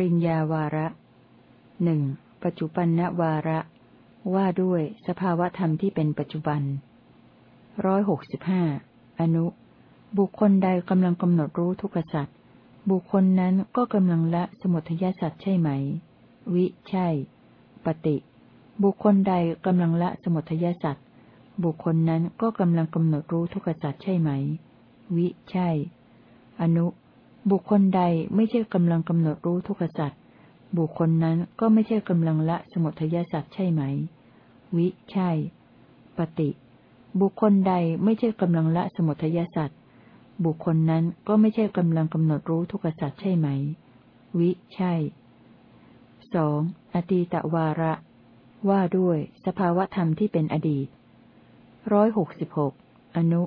ริญญาวาระหนึ่งปัจจุบันนวาระ ว่าด้วยสภาวธรรมที่เป็นปัจจุบันร้อยหกสิบห้าอนุ บุคคลใดกำลังกำหนดรู้ทุกสัตว์บุคคลนั้นก็กำลังละสมุทยสัตว์ใช่ไหม วิ ใช่ ปฏิ บุคคลใดกำลังละสมุทยสัตว์บุคคลนั้นก็กำลังกำหนดรู้ทุกสัตว์ใช่ไหม วิ ใช่ อนุ บุคคลใดไม่ใช่กำลังกำหนดรู้ทุกขสัตว์บุคคลนั้นก็ไม่ใช่กำลังละสมุทยสัตว์ใช่ไหม วิ ใช่ ปฏิ บุคคลใดไม่ใช่กำลังละสมุทยสัตว์บุคคลนั้นก็ไม่ใช่กำลังกำหนดรู้ทุกขสัตว์ใช่ไหม วิ ใช่สองอตีตวาระ ว่าด้วย สภาวธรรมที่เป็นอดีตร้อยหกสิบหกอนุ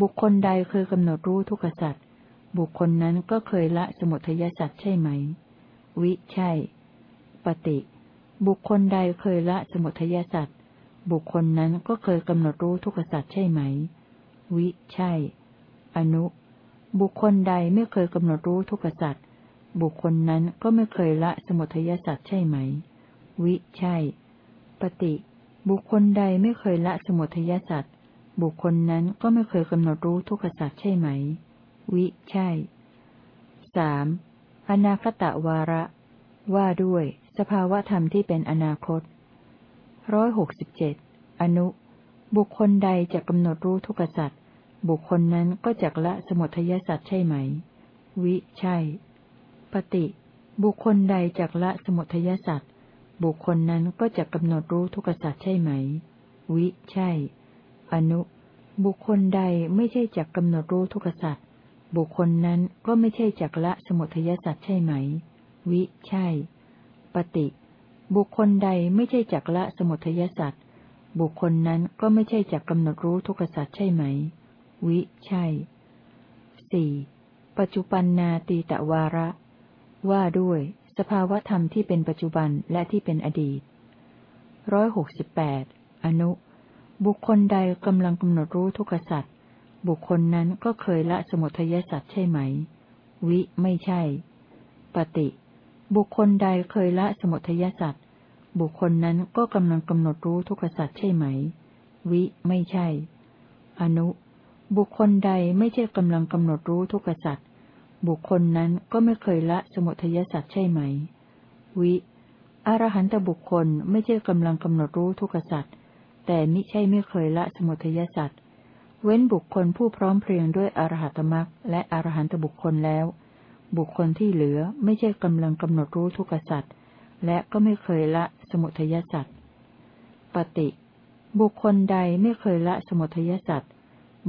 บุคคลใดเคยกำหนดรู้ทุกขสัตว์ บุคคลนั้นก็เคยละสมุทัยสัตว์ใช่ไหม วิใช่ ปฏิ บุคคลใดเคยละสมุทัยสัตว์บุคคลนั้นก็เคยกำหนดรู้ทุกขสัตว์ใช่ไหม วิใช่ อนุ บุคคลใดไม่เคยกำหนดรู้ทุกขสัตว์บุคคลนั้นก็ไม่เคยละสมุทัยสัตว์ใช่ไหม วิใช่ ปฏิ บุคคลใดไม่เคยละสมุทัยสัตว์บุคคลนั้นก็ไม่เคยกำหนดรู้ทุกขสัตว์ใช่ไหม วิใช่สามอนาคตวาระ ว่าด้วย สภาวธรรมที่เป็นอนาคตร้อยหกสิบเจ็ดอนุ บุคคลใดจะกำหนดรู้ทุกสัตว์บุคคลนั้นก็จักละสมุทัยสัตว์ใช่ไหม วิใช่ ปฏิ บุคคลใดจักละสมุทัยสัตว์บุคคลนั้นก็จะกำหนดรู้ทุกสัตว์ใช่ไหม วิ ใช่ อนุ บุคคลใดไม่ใช่จักกำหนดรู้ทุกสัตว์ บุคคลนั้นก็ไม่ใช่จักละสมุทัยสัตว์ใช่ไหม วิ ใช่ ปฏิ บุคคลใดไม่ใช่จักละสมุทัยสัตว์ บุคคลนั้นก็ไม่ใช่จักกำหนดรู้ทุกสัตว์ใช่ไหม วิ ใช่สี่ปัจจุบันนาตีตะวาระ ว่าด้วย สภาวธรรมที่เป็นปัจจุบันและที่เป็นอดีตร้อยหกสิบแปดอนุ บุคคลใดกำลังกำหนดรู้ทุกสัตว์ บุคคลนั้นก็เคยละสมุทัยสัตว์ใช่ไหม วิ ไม่ใช่ ปฏิ บุคคลใดเคยละสมุทัยสัตว์บุคคลนั้นก็กำลังกำหนดรู้ทุกขสัตว์ใช่ไหม วิ ไม่ใช่ อนุ บุคคลใดไม่ใช่กำลังกำหนดรู้ทุกขสัตว์บุคคลนั้นก็ไม่เคยละสมุทัยสัตว์ใช่ไหม วิ อรหันตบุคคลไม่ใช่กำลังกำหนดรู้ทุกขสัตว์แต่มิใช่ไม่เคยละสมุทัยสัตว์ เว้นบุคคลผู้พร้อมเพรียงด้วยอรหัตมรักและอรหันตบุคคลแล้ว บุคคลที่เหลือไม่ใช่กำลังกำหนดรู้ทุกขสัตว์และก็ไม่เคยละสมุทัยสัตว์ปฏิ บุคคลใดไม่เคยละสมุทัยสัตว์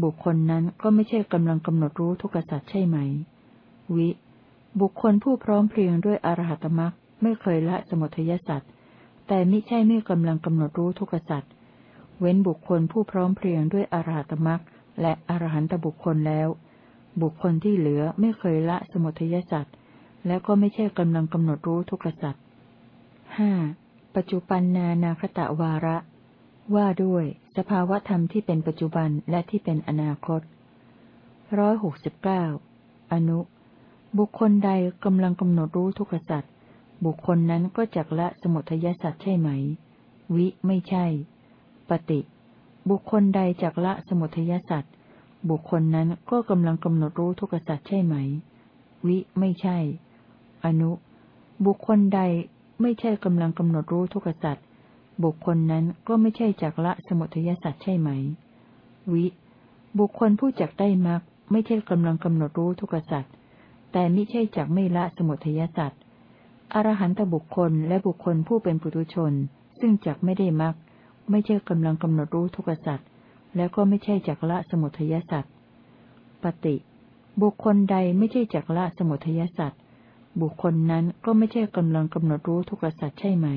บุคคลนั้นก็ไม่ใช่กำลังกำหนดรู้ทุกสัตว์ใช่ไหม วิ บุคคลผู้พร้อมเพรียงด้วยอรหัตมรักไม่เคยละสมุทัยสัตว์แต่ไมิใช่ไม่กำลังกำหนดรู้ทุกสัตว์ เว้นบุคคลผู้พร้อมเพรียงด้วยอรหัตมรักและอรหันตบุคคลแล้ว บุคคลที่เหลือไม่เคยละสมุทัยสัตว์แล้วก็ไม่ใช่กำลังกำหนดรู้ทุกสัตว์ห้าปัจจุปันนานาคตะวาระ ว่าด้วย สภาวธรรมที่เป็นปัจจุบันและที่เป็นอนาคตร้อยหกสิบเก้าอนุ บุคคลใดกำลังกำหนดรู้ทุกสัตว์บุคคลนั้นก็จักละสมุทัยสัตว์ใช่ไหม วิไม่ใช่ ปฏิบุคคลใดจักละสมุทัยสัตว์บุคคลนั้นก็กำลังกำหนดรู้ทุกสัตว์ใช่ไหม วิไม่ใช่ อนุ บุคคลใดไม่ใช่กำลังกำหนดรู้ทุกสัตว์บุคคลนั้นก็ไม่ใช่จักละสมุทัยสัตว์ใช่ไหม วิ บุคคลผู้จักได้มรรคไม่ใช่กำลังกำหนดรู้ทุกสัตว์แต่ไม่ใช่จักไม่ละสมุทัยสัตว์อรหันตบุคคลและบุคคลผู้เป็นปุถุชน ซึ่งจักไม่ได้มรรค ไม่ใช่กำลังกำหนดรู้ทุกสัตว์แล้วก็ไม่ใช่จักละสมุทัยสัตว์ปฏิบุคคลใดไม่ใช่จักละสมุทัยสัตว์บุคคลนั้นก็ไม่ใช่กำลังกำหนดรู้ทุกสัตว์ใช่ไหม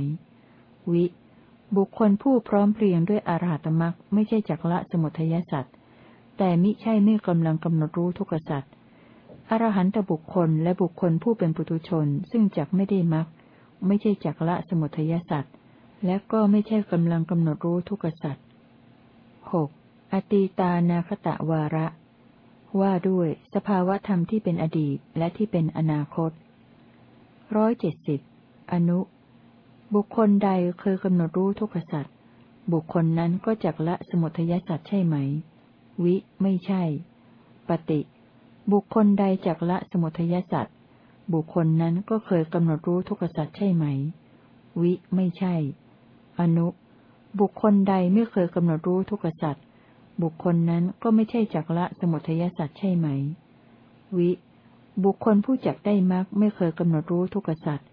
วิ บุคคลผู้พร้อมเพรียงด้วยอรหัตมรักไม่ใช่จักละสมุทัยสัตว์แต่มิใช่ไม่กำลังกำหนดรู้ทุกสัตว์อรหันตบุคคลและบุคคลผู้เป็นปุถุชนซึ่งจักไม่ได้มรรคไม่ใช่จักละสมุทัยสัตว์ และก็ไม่ใช่กำลังกำหนดรู้ทุกสัตว์หกอตีตานาคตะวาระ ว่าด้วยสภาวะธรรมที่เป็นอดีตและที่เป็นอนาคตร้อยเจ็ดสิบอนุ บุคคลใดเคยกำหนดรู้ทุกขสัตว์บุคคลนั้นก็จักละสมุทัยสัตว์ใช่ไหม วิ ไม่ใช่ ปฏิ บุคคลใดจักละสมุทัยสัตว์บุคคลนั้นก็เคยกำหนดรู้ทุกขสัตว์ใช่ไหม วิ ไม่ใช่ อนุบุคคลใดไม่เคยกำหนดรู้ทุกขสัตว์บุคคลนั้นก็ไม่ใช่จักละสมุทัยสัตว์ใช่ไหม วิ บุคคลผู้จักได้มรรคไม่เคยกำหนดรู้ทุกขสัตว์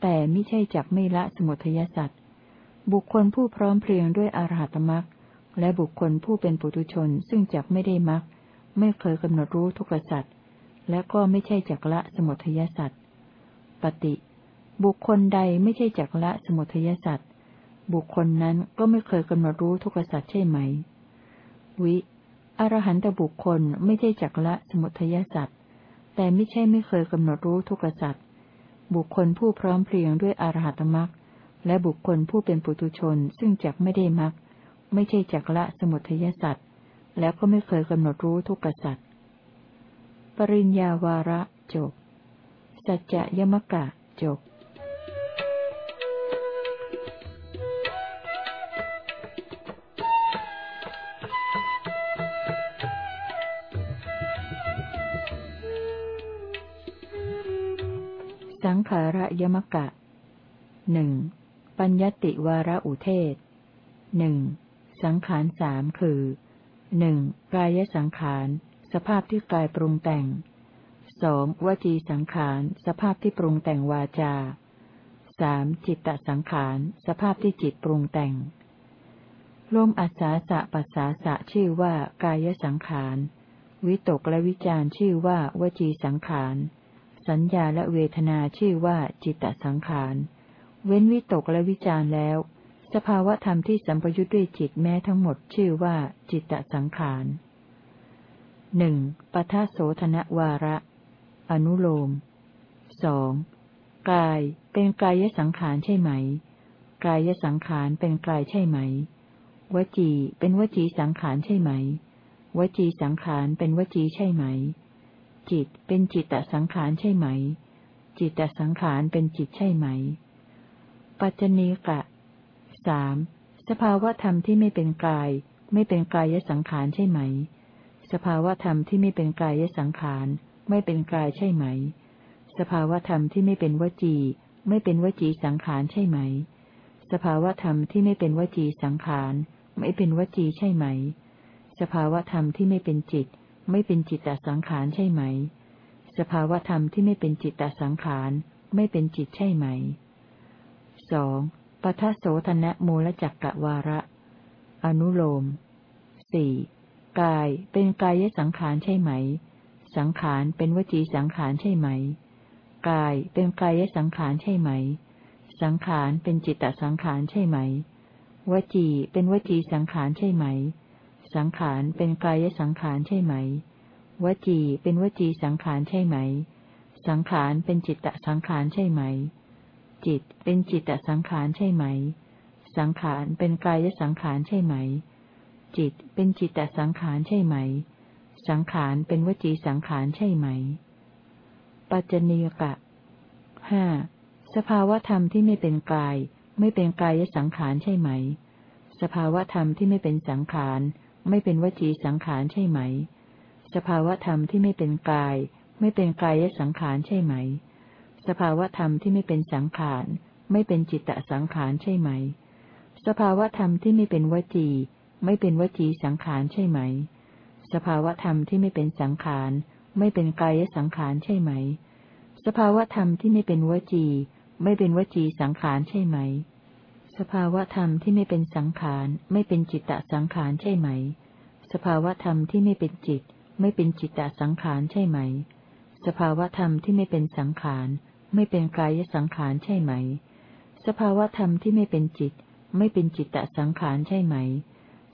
แต่ไม่ใช่จักไม่ละสมุทัยสัตว์บุคคลผู้พร้อมเพรียงด้วยอรหัตมรรคและบุคคลผู้เป็นปุถุชนซึ่งจักไม่ได้มรรคไม่เคยกำหนดรู้ทุกขสัตว์และก็ไม่ใช่จักละสมุทัยสัตว์ปฏิ บุคคลใดไม่ใช่จักละสมุทัยสัตว์ บุคคลนั้นก็ไม่เคยกำหนดรู้ทุกขสัตว์ใช่ไหม วิ อรหันตบุคคลไม่ใช่จักละสมุทัยสัตว์แต่ไม่ใช่ไม่เคยกำหนดรู้ทุกขสัตว์บุคคลผู้พร้อมเพรียงด้วยอรหัตมรรคและบุคคลผู้เป็นปุถุชนซึ่งจักไม่ได้มรรคไม่ใช่จักละสมุทัยสัตว์แล้วก็ไม่เคยกำหนดรู้ทุกขสัตว์ปริญญาวาระจบ สัจจะยมกะจบ ยมกะหนึ่งปัญญติวาระอุเทศหนึ่งสังขารสามคือหนึ่งกายสังขารสภาพที่กายปรุงแต่งสองวจีสังขารสภาพที่ปรุงแต่งวาจาสามจิตตสังขารสภาพที่จิตปรุงแต่งลมอัศาสะปัสสาสะชื่อว่ากายสังขาร วิตกและวิจารชื่อว่าวจีสังขาร สัญญาและเวทนาชื่อว่าจิตตสังขาร เว้นวิตกและวิจารแล้ว สภาวะธรรมที่สัมปยุทธ์ด้วยจิตแม้ทั้งหมดชื่อว่าจิตตสังขารหนึ่งปทัโสธนวาระ อนุโลมสองกายเป็นกายสังขารใช่ไหม กายสังขารเป็นกายใช่ไหม วจีเป็นวจีสังขารใช่ไหม วจีสังขารเป็นวจีใช่ไหม จิตเป็นจิตตสังขารใช่ไหม จิตตสังขารเป็นจิตใช่ไหม ปัจจเนกะสามสภาวธรรมที่ไม่เป็นกาย ไม่เป็นกายสังขารใช่ไหม สภาวธรรมที่ไม่เป็นกายสังขาร ไม่เป็นกายใช่ไหม สภาวธรรมที่ไม่เป็นวจี ไม่เป็นวจีสังขารใช่ไหม สภาวธรรมที่ไม่เป็นวจีสังขาร ไม่เป็นวจีใช่ไหม สภาวธรรมที่ไม่เป็นจิต ไม่เป็นจิตตสังขารใช่ไหม สภาวธรรมที่ไม่เป็นจิตตสังขาร ไม่เป็นจิตใช่ไหมสองปทัโสธนะมูลจักกะวาระ อนุโลมสี่กายเป็นกายสังขารใช่ไหม สังขารเป็นวจีสังขารใช่ไหม กายเป็นกายสังขารใช่ไหม สังขารเป็นจิตตสังขารใช่ไหม วจีเป็นวจีสังขารใช่ไหม สังขารเป็นกายสังขารใช่ไหม วจีเป็นวจีสังขารใช่ไหม สังขารเป็นจิตตสังขารใช่ไหม จิตเป็นจิตตสังขารใช่ไหม สังขารเป็นกายสังขารใช่ไหม จิตเป็นจิตตสังขารใช่ไหม สังขารเป็นวจีสังขารใช่ไหม ปัจจเนกะห้าสภาวธรรมที่ไม่เป็นกาย ไม่เป็นกายสังขารใช่ไหม สภาวธรรมที่ไม่เป็นสังขาร ไม่เป็นวจีสังขารใช่ไหม สภาวธรรมที่ไม่เป็นกาย ไม่เป็นกายสังขารใช่ไหม สภาวธรรมที่ไม่เป็นสังขาร ไม่เป็นจิตตสังขารใช่ไหม สภาวธรรมที่ไม่เป็นวจี ไม่เป็นวจีสังขารใช่ไหม สภาวธรรมที่ไม่เป็นสังขาร ไม่เป็นกายสังขารใช่ไหม สภาวธรรมที่ไม่เป็นวจี ไม่เป็นวจีสังขารใช่ไหม สภาวธรรมที่ไม่เป็นสังขารไม่เป็นจิตตสังขารใช่ไหม สภาวธรรมที่ไม่เป็นจิต ไม่เป็นจิตตสังขารใช่ไหม สภาวธรรมที่ไม่เป็นสังขาร ไม่เป็นกายสังขารใช่ไหม สภาวธรรมที่ไม่เป็นจิต ไม่เป็นจิตตสังขารใช่ไหม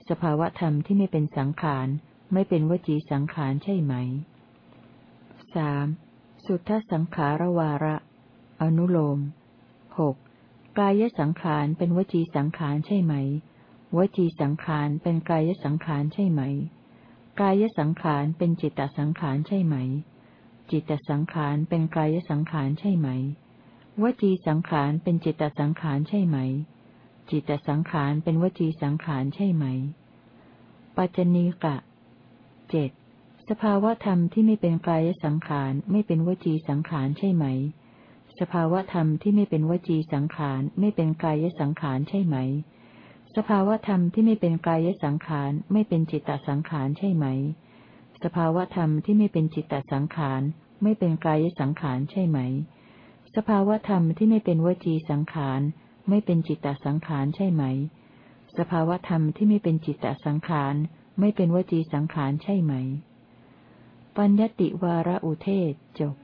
สภาวธรรมที่ไม่เป็นสังขาร ไม่เป็นวจีสังขารใช่ไหมสามสุทธสังขารวาระ อนุโลมหก กายสังขารเป็นวจีสังขารใช่ไหม วจีสังขารเป็นกายสังขารใช่ไหม กายสังขารเป็นจิตตสังขารใช่ไหม จิตตสังขารเป็นกายสังขารใช่ไหม วจีสังขารเป็นจิตตสังขารใช่ไหม จิตตสังขารเป็นวจีสังขารใช่ไหม ปัจจณีกะเจ็ดสภาวะธรรมที่ไม่เป็นกายสังขารไม่เป็นวจีสังขารใช่ไหม สภาวธรรมที่ไม่เป็นวจีสังขารไม่เป็นกายสังขารใช่ไหม สภาวธรรมที่ไม่เป็นกายสังขารไม่เป็นจิตตสังขารใช่ไหม สภาวธรรมที่ไม่เป็นจิตตสังขารไม่เป็นกายสังขารใช่ไหม สภาวธรรมที่ไม่เป็นวจีสังขารไม่เป็นจิตตสังขารใช่ไหม สภาวธรรมที่ไม่เป็นจิตตสังขารไม่เป็นวจีสังขารใช่ไหม ปัญญติวาระอุเทศจบ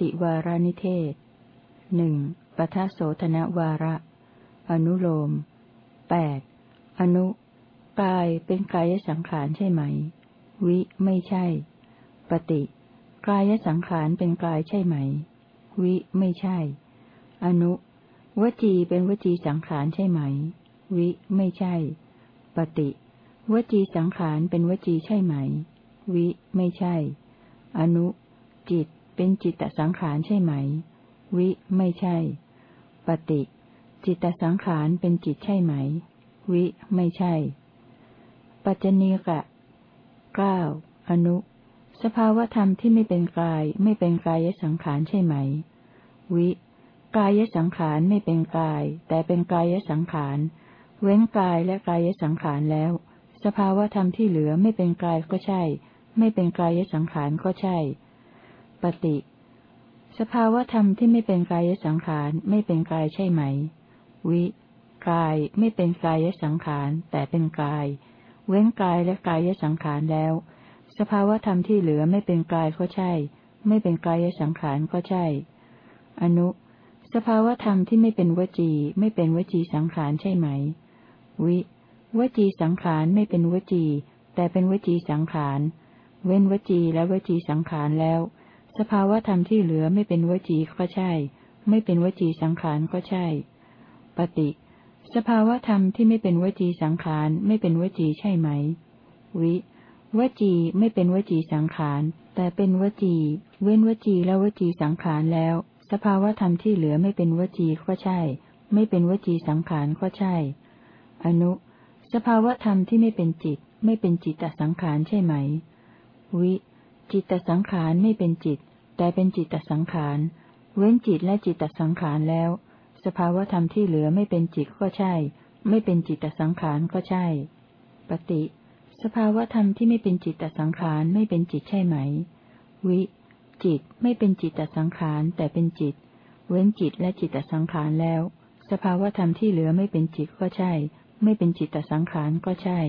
ติวารานิเทศหนึ่งปทโสธนวาระ อนุโลมแปดอนุกายเป็นกายสังขารใช่ไหม วิไม่ใช่ ปฏิกายสังขารเป็นกายใช่ไหม วิไม่ใช่ อนุ วจีเป็นวจีสังขารใช่ไหม วิไม่ใช่ ปฏิ วจีสังขารเป็นวจีใช่ไหม วิไม่ใช่ อนุ จิต เป็นจิตตสังขารใช่ไหม วิ ไม่ใช่ ปฏิ จิตตสังขารเป็นจิตใช่ไหม วิ ไม่ใช่ ปัจจเนกะเก้าอนุ สภาวธรรมที่ไม่เป็นกาย ไม่เป็นกายสังขารใช่ไหม วิ กายสังขารไม่เป็นกาย แต่เป็นกายสังขาร เว้นกายและกายสังขารแล้ว สภาวธรรมที่เหลือไม่เป็นกายก็ใช่ ไม่เป็นกายสังขารก็ใช่ ปฏิสภาวธรรมที่ไม่เป็นกายสังขารไม่เป็นกายใช่ไหม วิ กายไม่เป็นกายสังขารแต่เป็นกาย เว้นกายและกายสังขารแล้ว สภาวธรรมที่เหลือไม่เป็นกายก็ใช่ ไม่เป็นกายสังขารก็ใช่ อนุ สภาวธรรมที่ไม่เป็นวจี ไม่เป็นวจีสังขารใช่ไหม วิ วจีสังขารไม่เป็นวจี แต่เป็นวจีสังขารเว้นวจีและวจีสังขารแล้ว สภาวธรรมที่เหลือไม่เป็นวจีก็ใช่ ไม่เป็นวจีสังขารก็ใช่ ปฏิ สภาวธรรมที่ไม่เป็นวจีสังขารไม่เป็นวจีใช่ไหม วิ วจีไม่เป็นวจีสังขาร แต่เป็นวจี เว้นวจีและวจีสังขารแล้ว สภาวธรรมที่เหลือไม่เป็นวจีก็ใช่ ไม่เป็นวจีสังขารก็ใช่ อนุ สภาวธรรมที่ไม่เป็นจิต ไม่เป็นจิตตสังขารใช่ไหม วิ จิตตสังขารไม่เป็นจิต แต่เป็นจิตตสังขาร เว้นจิตและจิตตสังขารแล้ว สภาวธรรมที่เหลือไม่เป็นจิตก็ใช่ ไม่เป็นจิตตสังขารก็ใช่ ปฏิ สภาวธรรมที่ไม่เป็นจิตตสังขารไม่เป็นจิตใช่ไหม วิ จิตไม่เป็นจิตตสังขารแต่เป็นจิต เว้นจิตและจิตตสังขารแล้ว สภาวธรรมที่เหลือไม่เป็นจิตก็ใช่ ไม่เป็นจิตตสังขารก็ใช่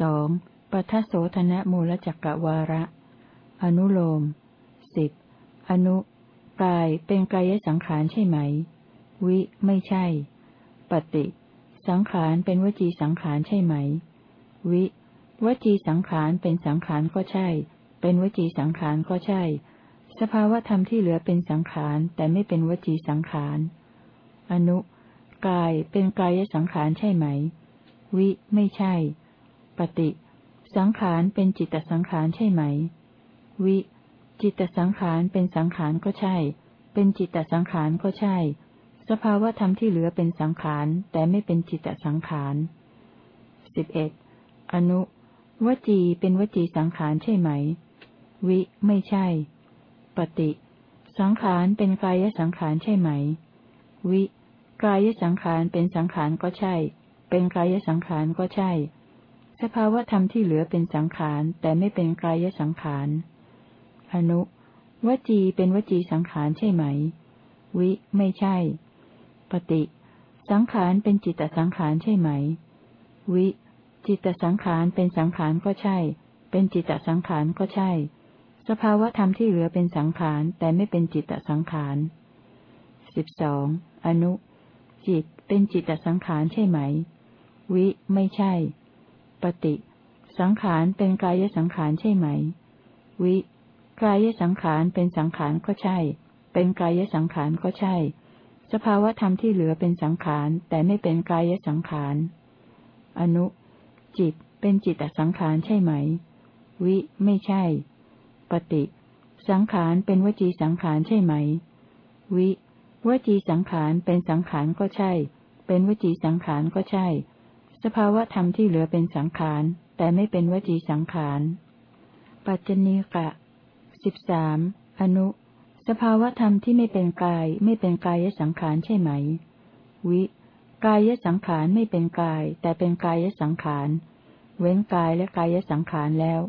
สอง ปัทโสธนะมูลจักกวาระ อนุโลมสิบอนุ กายเป็นกายสังขารใช่ไหม วิ ไม่ใช่ ปฏิ สังขารเป็นวจีสังขารใช่ไหม วิ วจีสังขารเป็นสังขารก็ใช่ เป็นวจีสังขารก็ใช่ สภาวะธรรมที่เหลือเป็นสังขารแต่ไม่เป็นวจีสังขาร อนุ กายเป็นกายสังขารใช่ไหม วิ ไม่ใช่ ปฏิ สังขารเป็นจิตตสังขารใช่ไหม วิ จิตตสังขารเป็นสังขารก็ใช่ เป็นจิตตสังขารก็ใช่ สภาวะธรรมที่เหลือเป็นสังขาร แต่ไม่เป็นจิตตสังขารสิบเอ็ดอนุ วจีเป็นวจีสังขารใช่ไหม วิ ไม่ใช่ ปฏิ สังขารเป็นกายสังขารใช่ไหม วิ กายสังขารเป็นสังขารก็ใช่ เป็นกายสังขารก็ใช่ สภาวธรรมที่เหลือเป็นสังขาร แต่ไม่เป็นกายสังขาร อนุวจีเป็นวจีสังขารใช่ไหม วิ ไม่ใช่ ปฏิ สังขารเป็นจิตตสังขารใช่ไหม วิ จิตตสังขารเป็นสังขารก็ใช่ เป็นจิตตสังขารก็ใช่ สภาวธรรมที่เหลือเป็นสังขารแต่ไม่เป็นจิตตสังขารสิบสองอนุ จิตเป็นจิตตสังขารใช่ไหม วิ ไม่ใช่ ปฏิสังขารเป็นกายสังขารใช่ไหม วิ กายสังขารเป็นสังขารก็ใช่ เป็นกายสังขารก็ใช่ สภาวธรรมที่เหลือเป็นสังขาร แต่ไม่เป็นกายสังขาร อนุ จิตเป็นจิตตสังขารใช่ไหม วิ ไม่ใช่ ปฏิ สังขารเป็นวจีสังขารใช่ไหม วิ วจีสังขารเป็นสังขารก็ใช่ เป็นวจีสังขารก็ใช่ สภาวธรรมที่เหลือเป็นสังขาร แต่ไม่เป็นวจีสังขาร ปัจจณีกะสิบสามอนุ สภาวธรรมที่ไม่เป็นกาย ไม่เป็นกายสังขารใช่ไหม วิ กายสังขารไม่เป็นกาย แต่เป็นกายสังขาร เว้นกายและกายสังขารแล้ว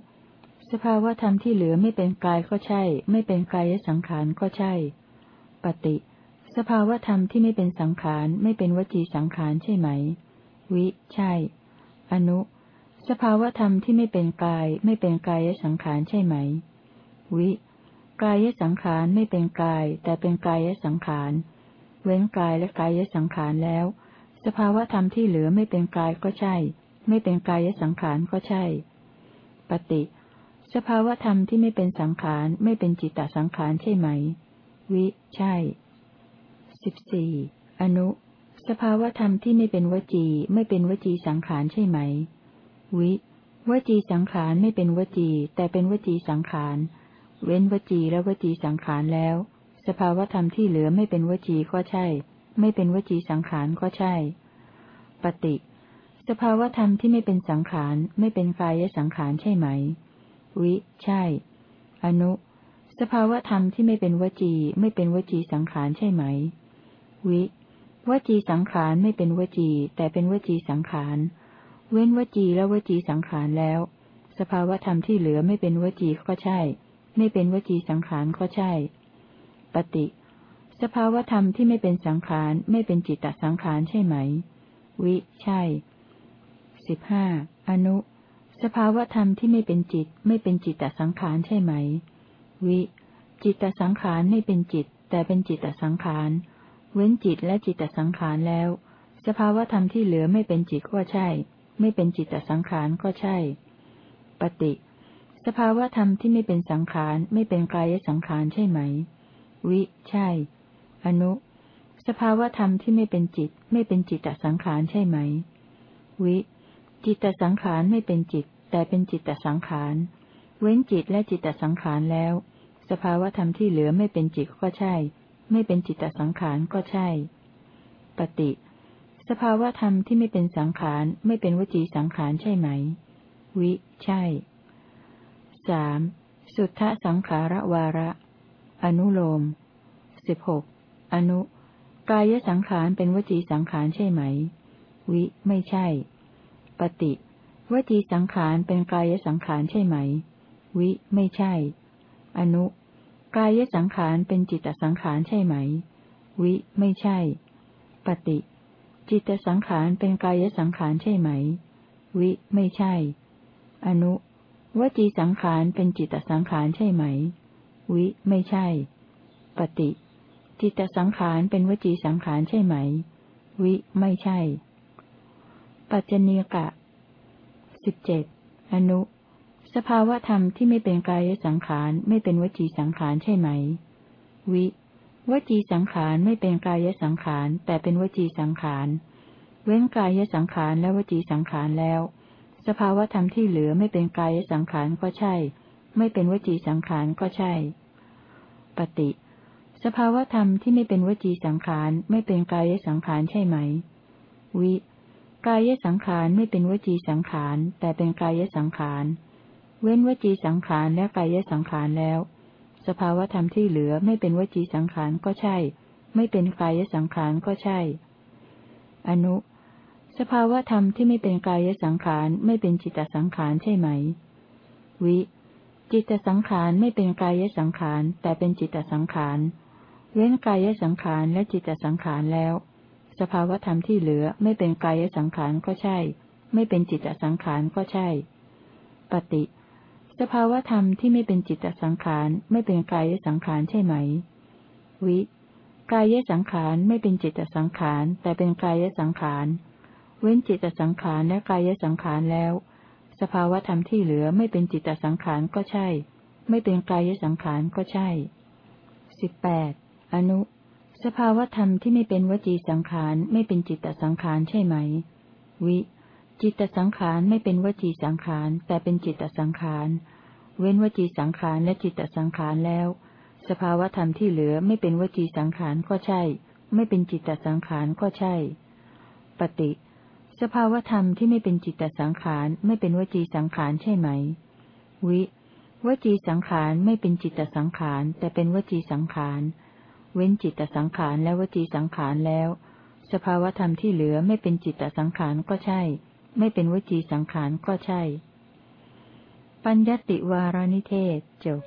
สภาวธรรมที่เหลือไม่เป็นกายก็ใช่ ไม่เป็นกายสังขารก็ใช่ ปฏิ สภาวธรรมที่ไม่เป็นสังขาร ไม่เป็นวจีสังขารใช่ไหม วิ ใช่ อนุ สภาวธรรมที่ไม่เป็นกาย ไม่เป็นกายสังขารใช่ไหม วิ กายสังขารไม่เป็นกาย แต่เป็นกายสังขาร เว้นกายและกายสังขารแล้ว สภาวธรรมที่เหลือไม่เป็นกายก็ใช่ ไม่เป็นกายสังขารก็ใช่ ปฏิ สภาวธรรมที่ไม่เป็นสังขาร ไม่เป็นจิตตสังขารใช่ไหม วิ ใช่สิบสี่อนุ สภาวธรรมที่ไม่เป็นวจีไม่เป็นวจีสังขารใช่ไหม วิ วจีสังขารไม่เป็นวจี แต่เป็นวจีสังขาร เว้นวจีและวจีสังขารแล้ว สภาวธรรมที่เหลือไม่เป็นวจีก็ใช่ ไม่เป็นวจีสังขารก็ใช่ ปฏิ สภาวธรรมที่ไม่เป็นสังขาร ไม่เป็นกายสังขารใช่ไหม วิ ใช่ อนุ สภาวธรรมที่ไม่เป็นวจี ไม่เป็นวจีสังขารใช่ไหม วิ วจีสังขารไม่เป็นวจี แต่เป็นวจีสังขาร เว้นวจีและวจีสังขารแล้ว สภาวธรรมที่เหลือไม่เป็นวจีก็ใช่ ไม่เป็นวจีสังขารก็ใช่ ปฏิ สภาวธรรมที่ไม่เป็นสังขารไม่เป็นจิตตสังขารใช่ไหม วิ ใช่สิบห้าอนุ สภาวธรรมที่ไม่เป็นจิต ไม่เป็นจิตตสังขารใช่ไหม วิ จิตตสังขารไม่เป็นจิต แต่เป็นจิตตสังขาร เว้นจิตและจิตตสังขารแล้ว สภาวธรรมที่เหลือไม่เป็นจิตก็ใช่ ไม่เป็นจิตตสังขารก็ใช่ ปฏิ สภาวธรรมที่ไม่เป็นสังขารไม่เป็นกายสังขารใช่ไหม วิ ใช่ อนุ สภาวธรรมที่ไม่เป็นจิต ไม่เป็นจิตตสังขารใช่ไหม วิ จิตตสังขารไม่เป็นจิต แต่เป็นจิตตสังขาร เว้นจิตและจิตตสังขารแล้ว สภาวธรรมที่เหลือไม่เป็นจิตก็ใช่ ไม่เป็นจิตตสังขารก็ใช่ ปฏิ สภาวธรรมที่ไม่เป็นสังขารไม่เป็นวจีสังขารใช่ไหม วิ ใช่สามสุทธสังขารวาระ อนุโลมสิบหกอนุ กายสังขารเป็นวจีสังขารใช่ไหม วิ ไม่ใช่ ปฏิวจีสังขารเป็นกายสังขารใช่ไหม วิ ไม่ใช่ อนุ กายสังขารเป็นจิตสังขารใช่ไหม วิ ไม่ใช่ ปฏิ จิตสังขารเป็นกายสังขารใช่ไหม วิ ไม่ใช่ อนุ วจีสังขารเป็นจิตสังขารใช่ไหม วิ ไม่ใช่ ปฏิ จิตสังขารเป็นวจีสังขารใช่ไหม วิ ไม่ใช่ ปัจจเนกะสิบเจ็ดอนุ สภาวธรรมที่ไม่เป็นกายสังขารไม่เป็นวจีสังขารใช่ไหม วิ วจีสังขารไม่เป็นกายสังขาร แต่เป็นวจีสังขาร เว้นกายสังขารและวจีสังขารแล้ว สภาวธรรมที่เหลือไม่เป็นกายสังขารก็ใช่ ไม่เป็นวจีสังขารก็ใช่ ปฏิ สภาวธรรมที่ไม่เป็นวจีสังขารไม่เป็นกายสังขารใช่ไหม วิ กายสังขารไม่เป็นวจีสังขาร แต่เป็นกายสังขาร เว้นวจีสังขารและกายสังขารแล้ว สภาวธรรมที่เหลือไม่เป็นวจีสังขารก็ใช่ ไม่เป็นกายสังขารก็ใช่ อนุ สภาวธรรมที่ไม่เป็นกายสังขารไม่เป็นจิตสังขารใช่ไหม วิ จิตสังขารไม่เป็นกายสังขารแต่เป็นจิตสังขาร เว้นกายสังขารและจิตสังขารแล้ว สภาวธรรมที่เหลือไม่เป็นกายสังขารก็ใช่ ไม่เป็นจิตสังขารก็ใช่ ปฏิ สภาวธรรมที่ไม่เป็นจิตสังขารไม่เป็นกายสังขารใช่ไหม วิ กายสังขารไม่เป็นจิตสังขารแต่เป็นกายสังขาร เว้นจิตสังขารและกายสังขารแล้ว สภาวธรรมที่เหลือไม่เป็นจิตสังขารก็ใช่ ไม่เป็นกายสังขารก็ใช่สิบแปดอนุ สภาวธรรมที่ไม่เป็นวจีสังขารไม่เป็นจิตตสังขารใช่ไหม วิ จิตตสังขารไม่เป็นวจีสังขาร แต่เป็นจิตตสังขาร เว้นวจีสังขารและจิตตสังขารแล้ว สภาวธรรมที่เหลือไม่เป็นวจีสังขารก็ใช่ ไม่เป็นจิตตสังขารก็ใช่ ปฏิ สภาวธรรมที่ไม่เป็นจิตตสังขารไม่เป็นวจีสังขารใช่ไหม วิวจีสังขารไม่เป็นจิตตสังขาร แต่เป็นวจีสังขาร เว้นจิตตสังขารและวจีสังขารแล้ว สภาวธรรมที่เหลือไม่เป็นจิตตสังขารก็ใช่ ไม่เป็นวจีสังขารก็ใช่ ปัญญติวารานิเทศจบ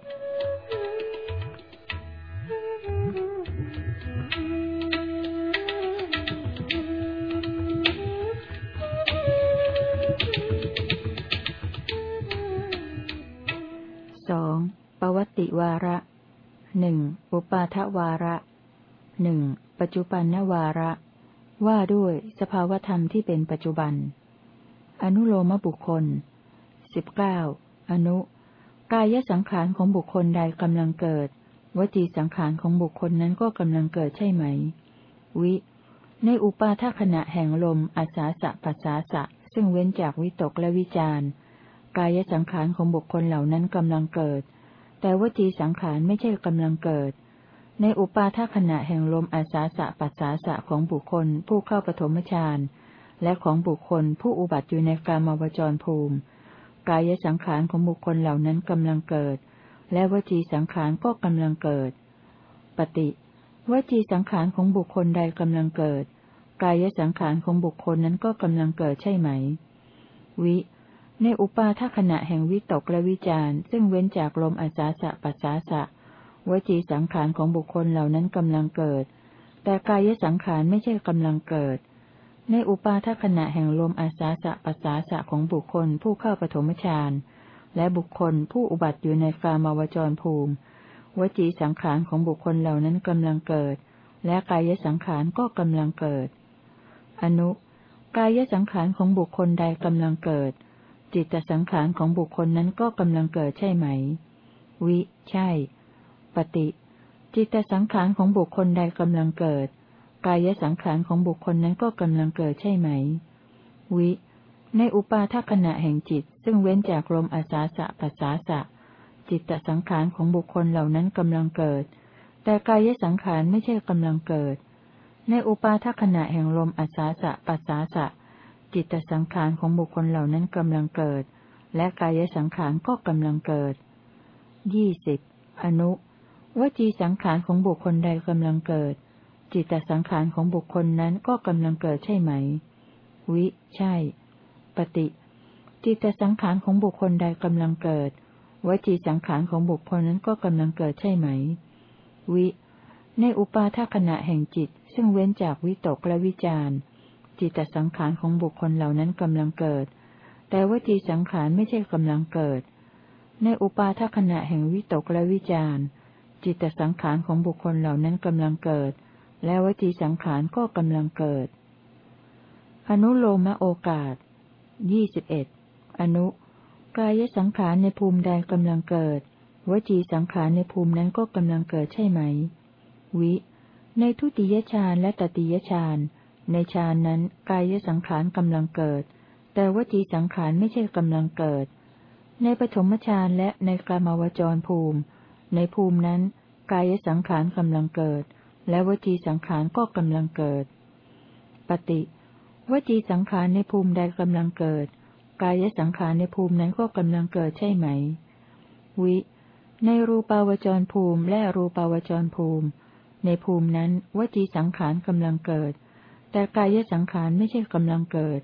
ติวาระหนึ่งอุปาทวาระหนึ่งปัจจุบันนวาระ ว่าด้วยสภาวธรรมที่เป็นปัจจุบัน อนุโลมบุคคลสิบเก้าอนุ กายสังขารของบุคคลใดกำลังเกิด วจีสังขารของบุคคลนั้นก็กำลังเกิดใช่ไหม วิ ในอุปาทขณะแห่งลมอาสาสะปัสสาสะ ซึ่งเว้นจากวิตกและวิจารกายสังขารของบุคคลเหล่านั้นกำลังเกิด แต่วจีสังขารไม่ใช่กำลังเกิด ในอุปาทขณะแห่งลมอาสาสะปัสสาสะของบุคคลผู้เข้าปฐมฌาน และของบุคคลผู้อุบัติอยู่ในกามาวจรภูมิ กายสังขารของบุคคลเหล่านั้นกำลังเกิด และวจีสังขารก็กำลังเกิด ปฏิวจีสังขารของบุคคลใดกำลังเกิด กายสังขารของบุคคลนั้นก็กำลังเกิดใช่ไหม วิ ในอุปาทขณะแห่งวิตกและวิจารซึ่งเว้นจากลมอาสาสะปัสสาสะวจีสังขารของบุคคลเหล่านั้นกำลังเกิด แต่กายสังขารไม่ใช่กำลังเกิด ในอุปาทขณะแห่งลมอาสาสะปัสสาสะของบุคคลผู้เข้าปฐมฌานและบุคคลผู้อุบัติอยู่ในกามาวจรภูมิ วจีสังขารของบุคคลเหล่านั้นกำลังเกิด และกายสังขารก็กำลังเกิด อนุ กายสังขารของบุคคลใดกำลังเกิด จิตสังขารของบุคคลนั้นก็กำลังเกิดใช่ไหม วิ ใช่ ปฏิ จิตสังขารของบุคคลใดกำลังเกิด กายสังขารของบุคคลนั้นก็กำลังเกิดใช่ไหม วิ ในอุปาทขณะแห่งจิต ซึ่งเว้นจากลมอาสาสะปัสสาสะ จิตตสังขารของบุคคลเหล่านั้นกำลังเกิด แต่กายสังขารไม่ใช่กำลังเกิด ในอุปาทขณะแห่งลมอาสาสะปัสสาสะ จิตสังขารของบุคคลเหล่านั้นกำลังเกิด และกายสังขารก็กำลังเกิดยี่สิบอนุ วจีสังขารของบุคคลใดกำลังเกิด จิตสังขารของบุคคลนั้นก็กำลังเกิดใช่ไหม วิ ใช่ ปฏิ จิตสังขารของบุคคลใดกำลังเกิด วจีสังขารของบุคคลนั้นก็กำลังเกิดใช่ไหม วิ ในอุปาทขณะแห่งจิต ซึ่งเว้นจากวิตกและวิจารจิตสังขารของบุคคลเหล่านั้นกำลังเกิด แต่วจีสังขารไม่ใช่กำลังเกิด ในอุปาทขณะแห่งวิตกและวิจารจิตสังขารของบุคคลเหล่านั้นกำลังเกิด และวจีสังขารก็กำลังเกิด อนุโลมโอกาสยี่สิบเอ็ดอนุ กายสังขารในภูมิใดกำลังเกิด วจีสังขารในภูมินั้นก็กำลังเกิดใช่ไหม วิ ในทุติยฌานและตติยฌานในฌานนั้นกายสังขารกำลังเกิด แต่วจีสังขารไม่ใช่กำลังเกิด ในปฐมฌานและในกามาวจรภูมิ ในภูมินั้น กายสังขารกำลังเกิด และวจีสังขารก็กำลังเกิด ปฏิวจีสังขารในภูมิใดกำลังเกิด กายสังขารในภูมินั้นก็กำลังเกิดใช่ไหม วิ ในรูปาวจรภูมิและรูปาวจรภูมิ ในภูมินั้นวจีสังขารกำลังเกิด แต่กายสังขารไม่ใช่กำลังเกิด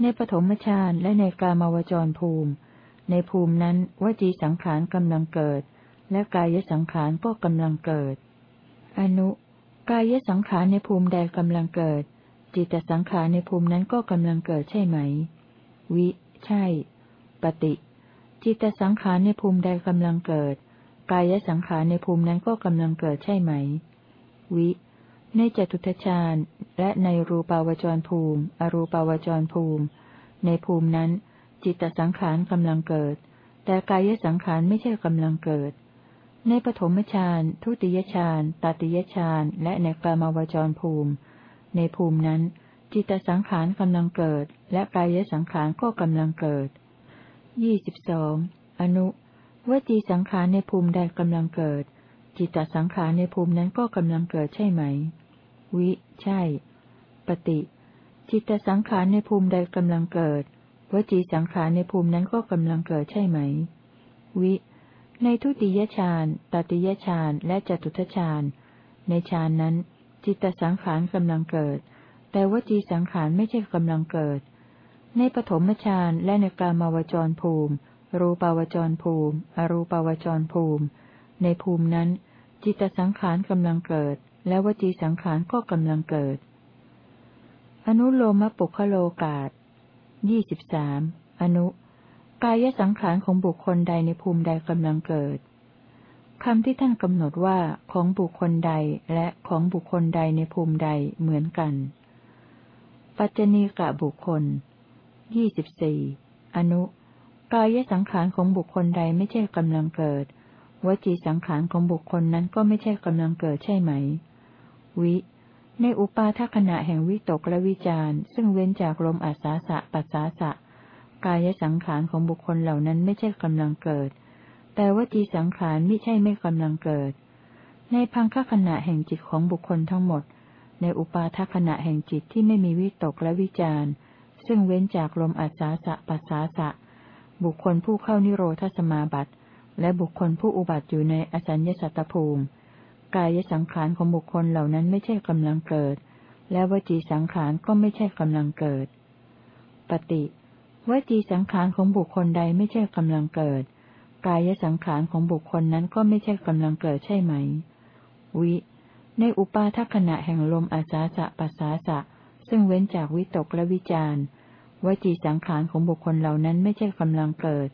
ในปฐมฌานและในกามาวจรภูมิ ในภูมินั้นวจีสังขารกำลังเกิด และกายสังขารก็กำลังเกิด อนุกายสังขารในภูมิใดกำลังเกิด จิตสังขารในภูมินั้นก็กำลังเกิดใช่ไหม วิ ใช่ ปฏิ จิตสังขารในภูมิใดกำลังเกิด กายสังขารในภูมินั้นก็กำลังเกิดใช่ไหม วิ ในจตุทชาญและในรูปาวจรภูมิ อรูปาวจรภูมิ ในภูมินั้น จิตตสังขารกำลังเกิด แต่กายสังขารไม่ใช่กำลังเกิด ในปฐมฌานทุติยฌานตติยฌานและในกามาวจรภูมิ ในภูมินั้น จิตสังขารกำลังเกิด และกายสังขารก็กำลังเกิดยี่สิบสองอนุวจีสังขารในภูมิใดกำลังเกิด จิตตสังขารในภูมินั้นก็กำลังเกิดใช่ไหม วิ ใช่ ปฏิ จิตตสังขารในภูมิใดกำลังเกิด วจีสังขารในภูมินั้นก็กำลังเกิดใช่ไหม วิ ในทุติยฌานตติยฌานและจตุทฌาน ในฌานนั้น จิตตสังขารกำลังเกิด แต่วจีสังขารไม่ใช่กำลังเกิด ในปฐมฌานและในกลามาวจรภูมิ รูปาวจรภูมิ อรูปาวจรภูมิ ในภูมินั้น จิตสังขารกำลังเกิด และวจีสังขารก็กำลังเกิด อนุโลมปุคโลกาศยี่สิบสามอนุ กายสังขารของบุคคลใดในภูมิใดกำลังเกิดคำที่ท่านกำหนดว่าของบุคคลใดและของบุคคลใดในภูมิใดเหมือนกัน ปัจจณีกะบุคคลยี่สิบสี่อนุ กายสังขารของบุคคลใดไม่ใช่กำลังเกิด วจีสังขารของบุคคลนั้นก็ไม่ใช่กำลังเกิดใช่ไหม วิ ในอุปาทขณะแห่งวิตกและวิจารซึ่งเว้นจากลมอาสาสะปัสสาสะ กายสังขารของบุคคลเหล่านั้นไม่ใช่กำลังเกิด แต่วจีสังขารไม่ใช่ไม่กำลังเกิด ในพังคขณะแห่งจิตของบุคคลทั้งหมด ในอุปาทขณะแห่งจิตที่ไม่มีวิตกและวิจารซึ่งเว้นจากลมอาสาสะปัสสาสะ บุคคลผู้เข้านิโรธสมาบัติ และบุคคลผู้อุบัติอยู่ในอสัญญสัตตภูมิ กายสังขารของบุคคลเหล่านั้นไม่ใช่กำลังเกิด และวจีสังขารก็ไม่ใช่กำลังเกิด ปฏิ วจีสังขารของบุคคลใดไม่ใช่กำลังเกิด กายสังขารของบุคคลนั้นก็ไม่ใช่กำลังเกิดใช่ไหม วิ ในอุปาทขณะแห่งลมอาสาสะปัสสาสะ ซึ่งเว้นจากวิตกและวิจารวจีสังขารของบุคคลเหล่านั้นไม่ใช่กำลังเกิด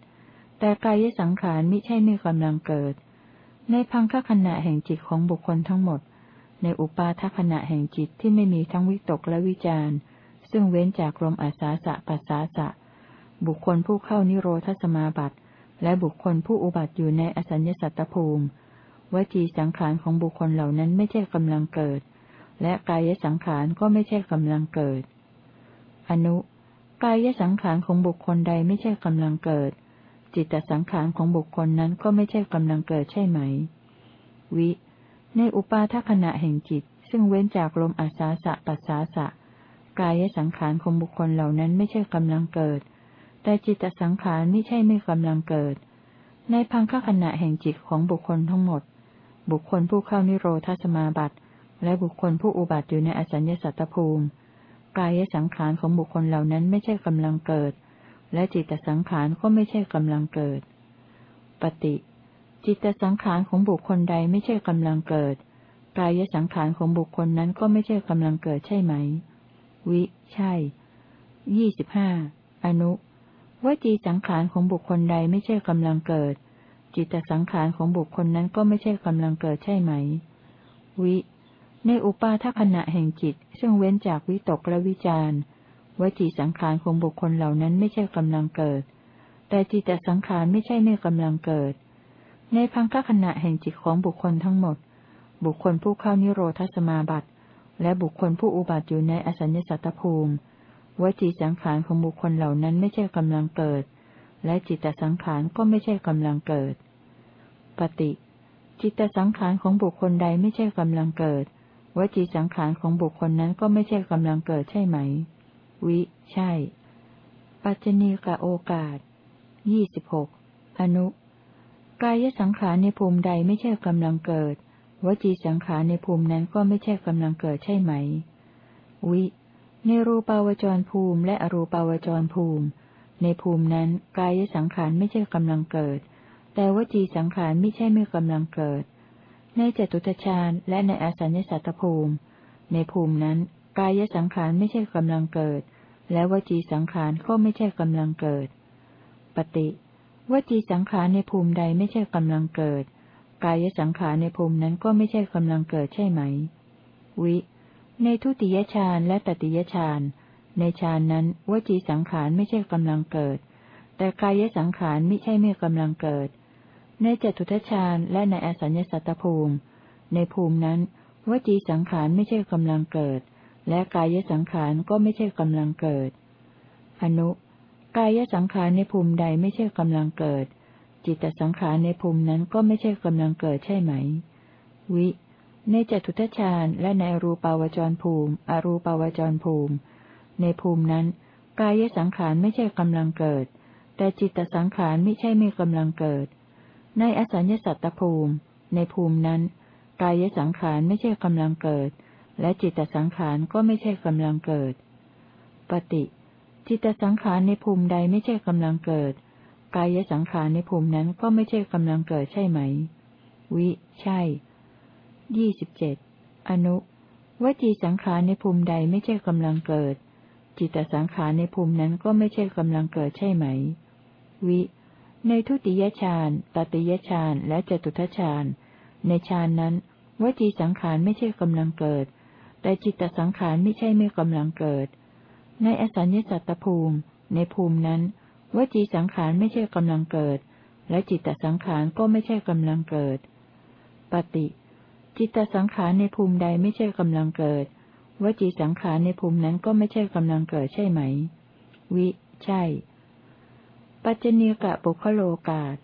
แต่กายสังขารไม่ใช่ไม่กำลังเกิด ในพังคขณะแห่งจิตของบุคคลทั้งหมด ในอุปาทขณะแห่งจิตที่ไม่มีทั้งวิตกและวิจารซึ่งเว้นจากลมอาสาสะปัสสาสะ บุคคลผู้เข้านิโรธสมาบัติ และบุคคลผู้อุบัติอยู่ในอสัญญสัตตภูมิ วจีสังขารของบุคคลเหล่านั้นไม่ใช่กำลังเกิด และกายสังขารก็ไม่ใช่กำลังเกิด อนุ กายสังขารของบุคคลใดไม่ใช่กำลังเกิด จิตตสังขารของบุคคลนั้นก็ไม่ใช่กำลังเกิดใช่ไหม วิ ในอุปาทขณะแห่งจิต ซึ่งเว้นจากลมอาสาสะปัสสาสะกายสังขารของบุคคลเหล่านั้นไม่ใช่กำลังเกิด แต่จิตตสังขารไม่ใช่ไม่กำลังเกิด ในพังคขณะแห่งจิตของบุคคลทั้งหมด บุคคลผู้เข้านิโรธสมาบัติ และบุคคลผู้อุบัติอยู่ในอสัญญสัตตภูมิ กายสังขารของบุคคลเหล่านั้นไม่ใช่กำลังเกิด และจิตสังขารก็ไม่ใช่กำลังเกิด ปฏิ จิตสังขารของบุคคลใดไม่ใช่กำลังเกิด กายสังขารของบุคคลนั้นก็ไม่ใช่กำลังเกิดใช่ไหม วิ ใช่ยี่สิบห้าอนุ วจีสังขารของบุคคลใดไม่ใช่กำลังเกิด จิตสังขารของบุคคลนั้นก็ไม่ใช่กำลังเกิดใช่ไหม วิ ในอุปาทขณะแห่งจิต ซึ่งเว้นจากวิตกและวิจารวจีสังขารของบุคคลเหล่านั้นไม่ใช่กำลังเกิด แต่จิตสังขารไม่ใช่ไม่กำลังเกิด ในพังคขณะแห่งจิตของบุคคลทั้งหมด บุคคลผู้เข้านิโรธสมาบัติ และบุคคลผู้อุบัติอยู่ในอสัญญสัตตภูมิ วจีสังขารของบุคคลเหล่านั้นไม่ใช่กำลังเกิด และจิตสังขารก็ไม่ใช่กำลังเกิด ปฏิ จิตสังขารของบุคคลใดไม่ใช่กำลังเกิด วจีสังขารของบุคคลนั้นก็ไม่ใช่กำลังเกิดใช่ไหม วิ ใช่ ปัจจณีกะโอกาสยี่สิบหกอนุ กายสังขารในภูมิใดไม่ใช่กำลังเกิด วจีสังขารในภูมินั้นก็ไม่ใช่กำลังเกิดใช่ไหม วิ ในรูปาวจรภูมิและอรูปาวจรภูมิ ในภูมินั้นกายสังขารไม่ใช่กำลังเกิด แต่วจีสังขารไม่ใช่ไม่กำลังเกิด ในจตุตฌานและในอสัญญสัตตภูมิ ในภูมินั้นกายสังขารไม่ใช่กำลังเกิด และวจีสังขารก็ไม่ใช่กำลังเกิด ปฏิวจีสังขารในภูมิใดไม่ใช่กำลังเกิด กายสังขารในภูมินั้นก็ไม่ใช่กำลังเกิดใช่ไหม วิ ในทุติยฌานและตติยฌานในฌานนั้นวจีสังขารไม่ใช่กำลังเกิด แต่กายสังขารไม่ใช่ไม่กำลังเกิด ในจตุทัชฌานและในอสัญญสัตตภูมิ ในภูมินั้นวจีสังขารไม่ใช่กำลังเกิด และกายสังขารก็ไม่ใช่กำลังเกิด อนุ กายสังขารในภูมิใดไม่ใช่กำลังเกิด จิตสังขารในภูมินั้นก็ไม่ใช่กำลังเกิดใช่ไหม วิ ในจตุทัชฌานและในอรูปาวจรภูมิ อรูปาวจรภูมิ ในภูมินั้น กายสังขารไม่ใช่กำลังเกิด แต่จิตสังขารไม่ใช่ไม่กำลังเกิด ในอสัญญสัตตภูมิ ในภูมินั้น กายสังขารไม่ใช่กำลังเกิด และจิตสังขารก็ไม่ใช่กำลังเกิด ปฏิ จิตสังขารในภูมิใดไม่ใช่กำลังเกิด กายสังขารในภูมินั้นก็ไม่ใช่กำลังเกิดใช่ไหม วิ ใช่ ยี่สิบเจ็ดอนุวจีสังขารในภูมิใดไม่ใช่กำลังเกิด จิตสังขารในภูมินั้นก็ไม่ใช่กำลังเกิดใช่ไหม วิ ในทุติยฌานตติยฌานและจตุทฌานในฌานนั้น วจีสังขารไม่ใช่กำลังเกิด แต่จิตตสังขารไม่ใช่ไม่กำลังเกิด ในอสัญญสัตตภูมิ ในภูมินั้น วจีสังขารไม่ใช่กำลังเกิด และจิตตสังขารก็ไม่ใช่กำลังเกิด ปฏิ จิตตสังขารในภูมิใดไม่ใช่กำลังเกิด วจีสังขารในภูมินั้นก็ไม่ใช่กำลังเกิดใช่ไหม วิ ใช่ ปัจเจเนกะปุคโลกาศ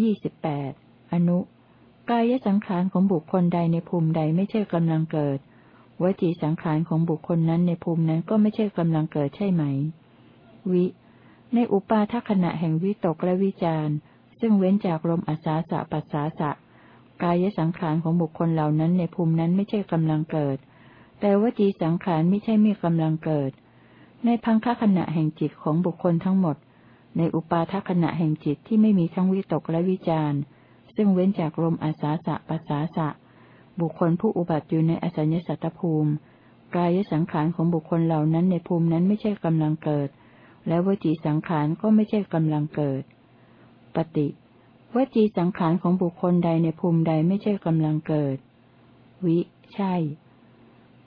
ยี่สิบแปดอนุ กายสังขารของบุคคลใดในภูมิใดไม่ใช่กำลังเกิด วจีสังขารของบุคคลนั้นในภูมินั้นก็ไม่ใช่กำลังเกิดใช่ไหม วิ ในอุปาทขณะแห่งวิตกและวิจารซึ่งเว้นจากลมอาสาสะปัสสาสะ กายสังขารของบุคคลเหล่านั้นในภูมินั้นไม่ใช่กำลังเกิด แต่วจีสังขารไม่ใช่ไม่กำลังเกิด ในพังคขณะแห่งจิตของบุคคลทั้งหมด ในอุปาทขณะแห่งจิตที่ไม่มีทั้งวิตกและวิจารณ์ ซึ่งเว้นจากลมอาสาสะปัสสาสะ บุคคลผู้อุบัติอยู่ในอสัญญสัตตภูมิ กายสังขารของบุคคลเหล่านั้นในภูมินั้นไม่ใช่กำลังเกิด และวจีสังขารก็ไม่ใช่กำลังเกิด ปฏิ วจีสังขารของบุคคลใดในภูมิใดไม่ใช่กำลังเกิด วิ ใช่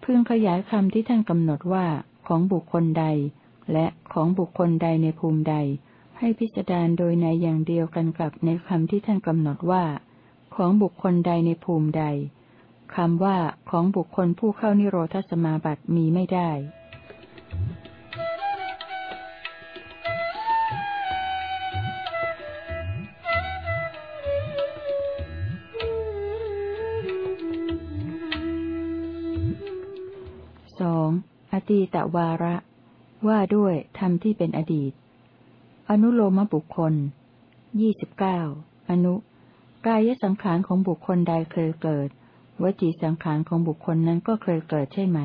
พึงขยายคำที่ท่านกำหนดว่า ของบุคคลใด และของบุคคลใดในภูมิใด ให้พิจารณาโดยในอย่างเดียวกันกับในคำที่ท่านกำหนดว่า ของบุคคลใดในภูมิใดคำว่าของบุคคลผู้เข้านิโรธสมาบัติมีไม่ได้ ตีตวาระ ว่าด้วยธรรมที่เป็นอดีต อนุโลมบุคคลยี่สิบเก้าอนุ กายสังขารของบุคคลใดเคยเกิด วจีสังขารของบุคคลนั้นก็เคยเกิดใช่ไหม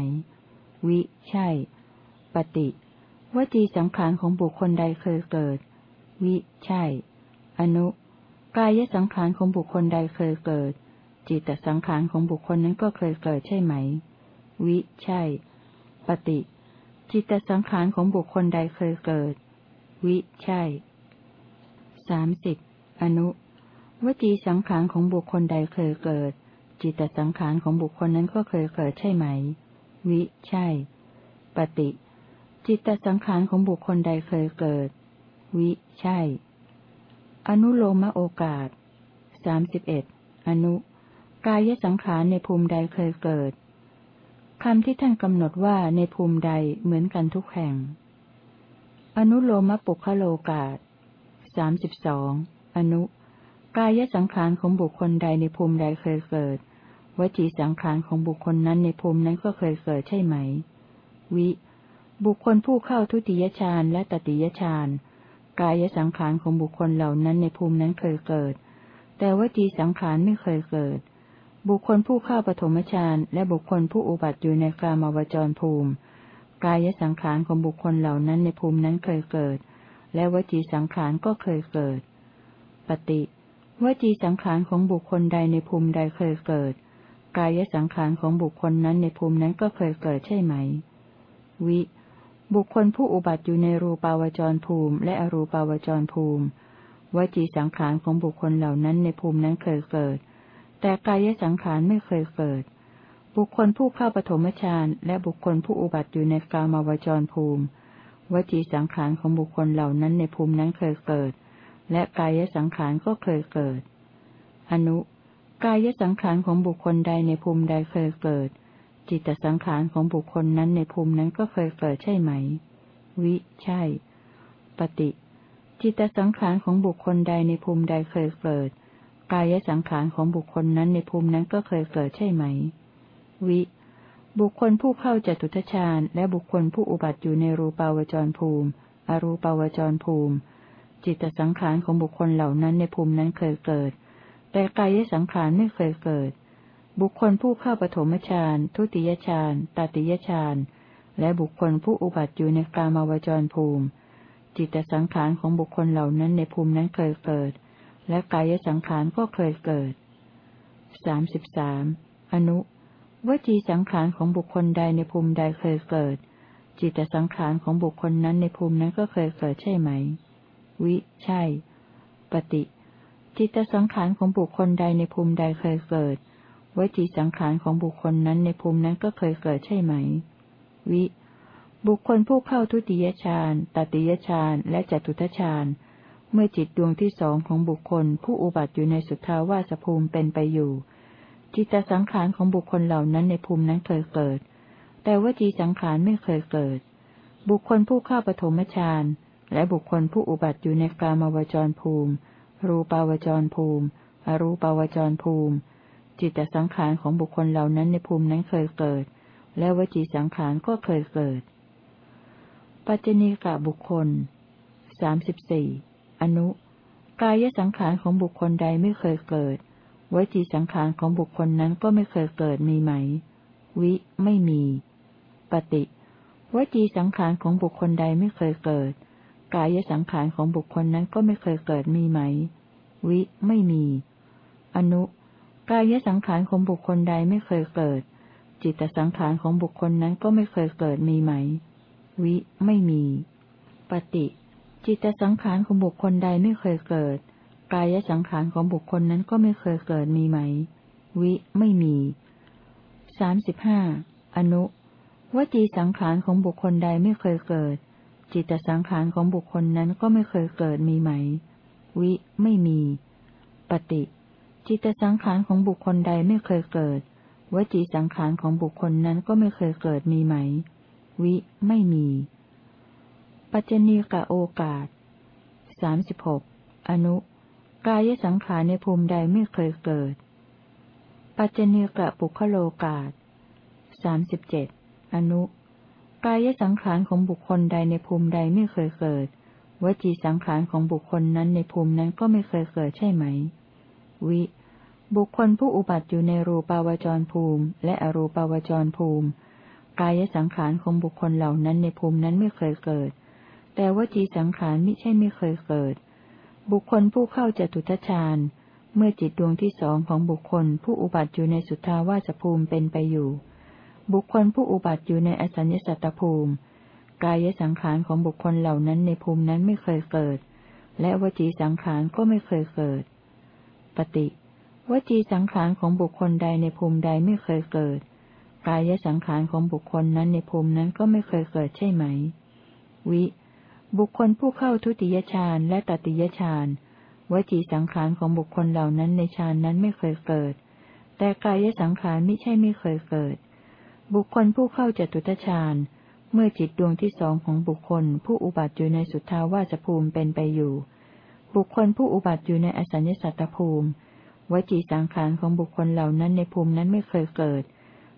วิ ใช่ ปฏิ วจีสังขารของบุคคลใดเคยเกิด วิ ใช่ อนุ กายสังขารของบุคคลใดเคยเกิด จิตสังขารของบุคคลนั้นก็เคยเกิดใช่ไหม วิ ใช่ ปฏิ จิตสังขารของบุคคลใดเคยเกิด วิ ใช่สามสิบอนุ วจีสังขารของบุคคลใดเคยเกิด จิตสังขารของบุคคลนั้นก็เคยเกิดใช่ไหม วิ ใช่ ปฏิ จิตสังขารของบุคคลใดเคยเกิด วิ ใช่ อนุโลมโอกาสสามสิบเอ็ดอนุ กายสังขารในภูมิใดเคยเกิด คำที่ท่านกำหนดว่าในภูมิใดเหมือนกันทุกแห่ง อนุโลมปุคโลกาศสามสิบสองอนุ กายสังขารของบุคคลใดในภูมิใดเคยเกิด วจีสังขารของบุคคลนั้นในภูมินั้นก็เคยเกิดใช่ไหม วิ บุคคลผู้เข้าทุติยฌานและตติยฌานกายสังขารของบุคคลเหล่านั้นในภูมินั้นเคยเกิด แต่วจีสังขารไม่เคยเกิด บุคคลผู้เข้าปฐมฌานและบุคคลผู้อุบัติอยู่ในกามวจรภูมิ กายสังขารของบุคคลเหล่านั้นในภูมินั้นเคยเกิด และวจีสังขารก็เคยเกิด ปฏิวจีสังขารของบุคคลใดในภูมิใดเคยเกิด กายสังขารของบุคคลนั้นในภูมินั้นก็เคยเกิดใช่ไหม วิ บุคคลผู้อุบัติอยู่ในรูปาวจรภูมิ และอรูปาวจรภูมิ วจีสังขารของบุคคลเหล่านั้นในภูมินั้นเคยเกิด แต่กายสังขารไม่เคยเกิด บุคคลผู้เข้าปฐมฌานและบุคคลผู้อุบัติอยู่ในกามาวจรภูมิวจีสังขารของบุคคลเหล่านั้นในภูมินั้นเคยเกิด และกายสังขารก็เคยเกิด อนุ กายสังขารของบุคคลใดในภูมิใดเคยเกิด จิตสังขารของบุคคลนั้นในภูมินั้นก็เคยเกิดใช่ไหม วิ ใช่ ปฏิ จิตสังขารของบุคคลใดในภูมิใดเคยเกิด กายสังขารของบุคคลนั้นในภูมินั้นก็เคยเกิดใช่ไหม วิ บุคคลผู้เข้าจตุทชาญและบุคคลผู้อุบัติอยู่ในรูปาวจรภูมิ อรูปาวจรภูมิ จิตสังขารของบุคคลเหล่านั้นในภูมินั้นเคยเกิด แต่กายสังขารไม่เคยเกิด บุคคลผู้เข้าปฐมฌาน ทุติยฌาน ตติยฌาน และบุคคลผู้อุบัติอยู่ในกามาวจรภูมิ จิตสังขารของบุคคลเหล่านั้นในภูมินั้นเคยเกิด และกายสังขารก็เคยเกิดสามสิบสามอนุ วจีสังขารของบุคคลใดในภูมิใดเคยเกิด จิตสังขารของบุคคลนั้นในภูมินั้นก็เคยเกิดใช่ไหม วิ ใช่ ปฏิ จิตสังขารของบุคคลใดในภูมิใดเคยเกิด วจีสังขารของบุคคลนั้นในภูมินั้นก็เคยเกิดใช่ไหม วิ บุคคลผู้เข้าทุติยฌานตติยฌานและจตุทฌาน เมื่อจิตดวงที่สองของบุคคล ผู้อุบัติอยู่ในสุทธาวาสภูมิเป็นไปอยู่ จิตสังขารของบุคคลเหล่านั้นในภูมินั้นเคยเกิด แต่ว่าจีสังขารไม่เคยเกิด บุคคลผู้เข้าปฐมฌานและบุคคลผู้อุบัติอยู่ในกามาวจรภูมิ รูปาวจรภูมิ อรูปาวจรภูมิ จิตสังขารของบุคคลเหล่านั้นในภูมินั้นเคยเกิด และวจีสังขารก็เคยเกิด ปัจจณีกะบุคคลสามสิบสี่ อนุ กายสังขารของบุคคลใดไม่เคยเกิด วจีสังขารของบุคคลนั้นก็ไม่เคยเกิดมีไหม วิ ไม่มี ปฏิ วจีสังขารของบุคคลใดไม่เคยเกิด กายสังขารของบุคคลนั้นก็ไม่เคยเกิดมีไหม วิ ไม่มี อนุ กายสังขารของบุคคลใดไม่เคยเกิด จิตสังขารของบุคคลนั้นก็ไม่เคยเกิดมีไหม วิ ไม่มี ปฏิ จิตสังขารของบุคคลใดไม่เคยเกิด กายสังขารของบุคคลนั้นก็ไม่เคยเกิดมีไหม วิไม่มีสามสิบห้าอนุวจีสังขารของบุคคลใดไม่เคยเกิด จิตสังขารของบุคคลนั้นก็ไม่เคยเกิดมีไหม วิไม่มี ปฏิ จิตสังขารของบุคคลใดไม่เคยเกิด วจีสังขารของบุคคลนั้นก็ไม่เคยเกิดมีไหม วิไม่มี ปัจจณีกะโอกาสสามสิบหกอนุ กายสังขารในภูมิใดไม่เคยเกิด ปัจเจเนกะปุคโลกาศสามสิบเจ็ดอนุ กายสังขารของบุคคลใดในภูมิใดไม่เคยเกิด วจีสังขารของบุคคลนั้นในภูมินั้นก็ไม่เคยเกิดใช่ไหม วิ บุคคลผู้อุบัติอยู่ในรูปาวจรภูมิ และอรูปาวจรภูมิ กายสังขารของบุคคลเหล่านั้นในภูมินั้นไม่เคยเกิด แต่วจีสังขารไม่ใช่ไม่เคยเกิด บุคคลผู้เข้าจตุทชาญ เมื่อจิตดวงที่สองของบุคคลผู้อุบัติอยู่ในสุทธาวาสภูมิเป็นไปอยู่ บุคคลผู้อุบัติอยู่ในอสัญญสัตตภูมิ กายสังขารของบุคคลเหล่านั้นในภูมินั้นไม่เคยเกิด และวจีสังขารก็ไม่เคยเกิด ปฏิวจีสังขารของบุคคลใดในภูมิใดไม่เคยเกิด กายสังขารของบุคคลนั้นในภูมินั้นก็ไม่เคยเกิดใช่ไหม วิ บุคคลผู้เข้าทุติยฌานและตติยฌานวจีสังขารของบุคคลเหล่านั้นในฌานนั้นไม่เคยเกิด แต่กายสังขารไม่ใช่ไม่เคยเกิด บุคคลผู้เข้าจตุตฌานเมื่อจิตดวงที่สองของบุคคล ผู้อุบัติอยู่ในสุทธาวาสภูมิเป็นไปอยู่ บุคคลผู้อุบัติอยู่ในอสัญญสัตตภูมิวจีสังขารของบุคคลเหล่านั้นในภูมินั้นไม่เคยเกิด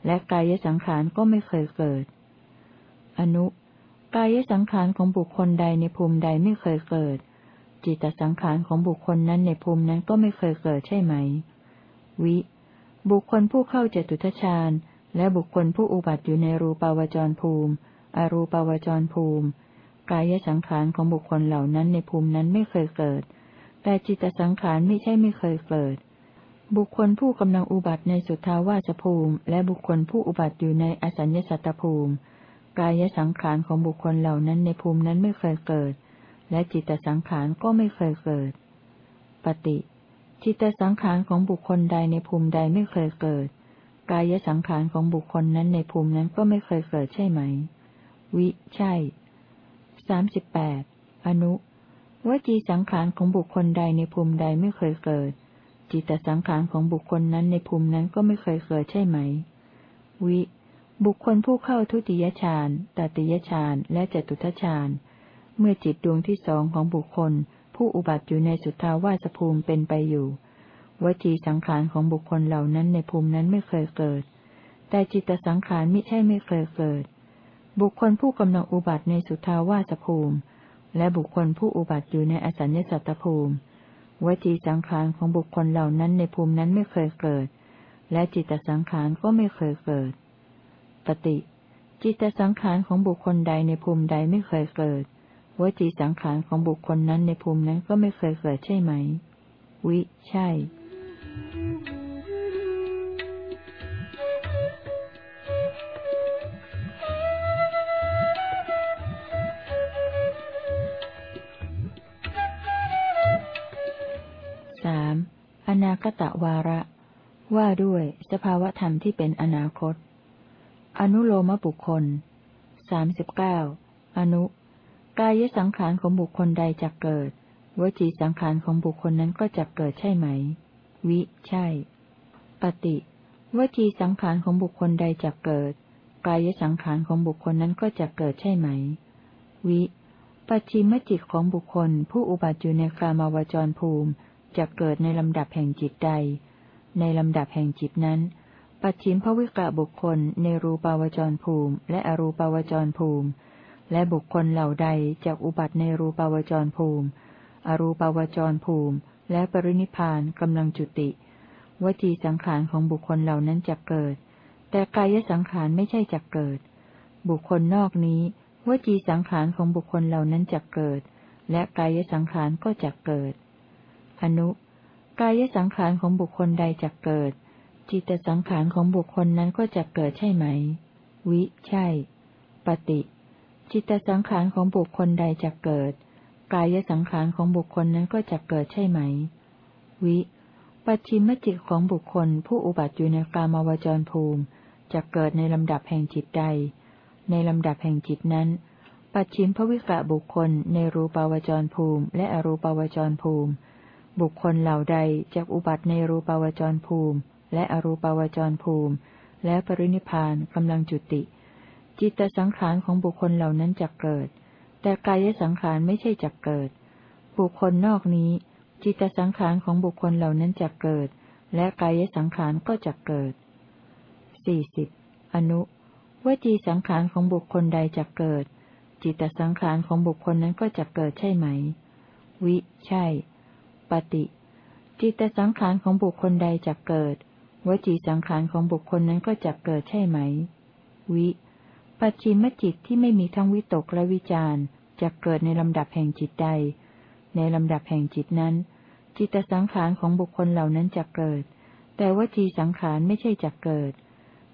และกายสังขารก็ไม่เคยเกิด อนุ กายสังขารของบุคคลใดในภูมิใดไม่เคยเกิด จิตสังขารของบุคคลนั้นในภูมินั้นก็ไม่เคยเกิดใช่ไหม วิ บุคคลผู้เข้าเจตุทชาญ และบุคคลผู้อุบัติอยู่ในรูปาวจรภูมิ อรูปาวจรภูมิ กายสังขารของบุคคลเหล่านั้นในภูมินั้นไม่เคยเกิด แต่จิตสังขารไม่ใช่ไม่เคยเกิดบุคคลผู้กำลังอุบัติในสุทธาวาสภูมิ และบุคคลผู้อุบัติอยู่ในอสัญญสัตตภูมิ กายสังขารของบุคคลเหล่านั้นในภูมินั้นไม่เคยเกิด และจิตสังขารก็ไม่เคยเกิด ปฏิ จิตสังขารของบุคคลใดในภูมิใดไม่เคยเกิด กายสังขารของบุคคลนั้นในภูมินั้นก็ไม่เคยเกิดใช่ไหม วิ ใช่สามสิบแปดอนุวจีสังขารของบุคคลใดในภูมิใดไม่เคยเกิด จิตสังขารของบุคคลนั้นในภูมินั้นก็ไม่เคยเกิดใช่ไหม วิ บุคคลผู้เข้าทุติยฌานตติยฌานและจตุทฌาน เมื่อจิตดวงที่สองของบุคคล ผู้อุบัติอยู่ในสุทธาวาสภูมิเป็นไปอยู่ วจีสังขารของบุคคลเหล่านั้นในภูมินั้นไม่เคยเกิด แต่จิตสังขารไม่ใช่ไม่เคยเกิด บุคคลผู้กำลังอุบัติในสุทาวาสภูมิ และบุคคลผู้อุบัติอยู่ในอสัญญสัตตภูมิ วจีสังขารของบุคคลเหล่านั้นในภูมินั้นไม่เคยเกิด และจิตสังขารก็ไม่เคยเกิด ปฏิจิตสังขารของบุคคลใดในภูมิใดไม่เคยเกิดวจีสังขารของบุคคลนั้นในภูมินั้นก็ไม่เคยเกิดใช่ไหม วิ ใช่ สาม อนาคตวาระ ว่าด้วยสภาวธรรมที่เป็นอนาคต อนุโลมบุคคลสามสิบเก้าอนุ กายสังขารของบุคคลใดจะเกิด วจีสังขารของบุคคลนั้นก็จะเกิดใช่ไหม วิ ใช่ ปฏิ วจีสังขารของบุคคลใดจะเกิด กายสังขารของบุคคลนั้นก็จะเกิดใช่ไหม วิปัจฉิมจิตของบุคคล ผู้อุบัติอยู่ในกามาวจรภูมิจะเกิดในลำดับแห่งจิตใด ในลำดับแห่งจิตนั้น ปัจฉิมภวิกะบุคคลในรูปาวจรภูมิ และอรูปาวจรภูมิ และบุคคลเหล่าใดจากอุบัติในรูปาวจรภูมิ อรูปาวจรภูมิ และปรินิพานกำลังจุติ วจีสังขารของบุคคลเหล่านั้นจะเกิด แต่กายสังขารไม่ใช่จะเกิด บุคคลนอกนี้วจีสังขารของบุคคลเหล่านั้นจะเกิด และกายสังขารก็จะเกิด อนุ กายสังขารของบุคคลใดจะเกิด จิตสังขารของบุคคลนั้นก็จะเกิดใช่ไหม วิ ใช่ ปฏิ จิตสังขารของบุคคลใดจะเกิด กายสังขารของบุคคลนั้นก็จะเกิดใช่ไหม วิ ปัจฉิมจิตของบุคคล ผู้อุบัติอยู่ในกามาวจรภูมิจะเกิดในลำดับแห่งจิตใด ในลำดับแห่งจิตนั้น ปัจฉิมภวิกะบุคคลในรูปาวจรภูมิ และอรูปาวจรภูมิ บุคคลเหล่าใดจะอุบัติในรูปาวจรภูมิ และอรูปาวจรภูมิ และปรินิพานกำลังจุติ จิตสังขารของบุคคลเหล่านั้นจะเกิด แต่กายสังขารไม่ใช่จักเกิด บุคคลนอกนี้ จิตสังขารของบุคคลเหล่านั้นจักเกิด และกายสังขารก็จักเกิดสี่สิบอนุวจีสังขารของบุคคลใดจักเกิด จิตสังขารของบุคคลนั้นก็จักเกิดใช่ไหม วิ ใช่ ปฏิ จิตสังขารของบุคคลใดจักเกิด วจีสังขารของบุคคลนั้นก็จักเกิดใช่ไหม วิ ปัจฉิมจิตที่ไม่มีทั้งวิตกและวิจารจะเกิดในลำดับแห่งจิตใด ในลำดับแห่งจิตนั้น จิตสังขารของบุคคลเหล่านั้นจะเกิด แต่วจีสังขารไม่ใช่จะเกิด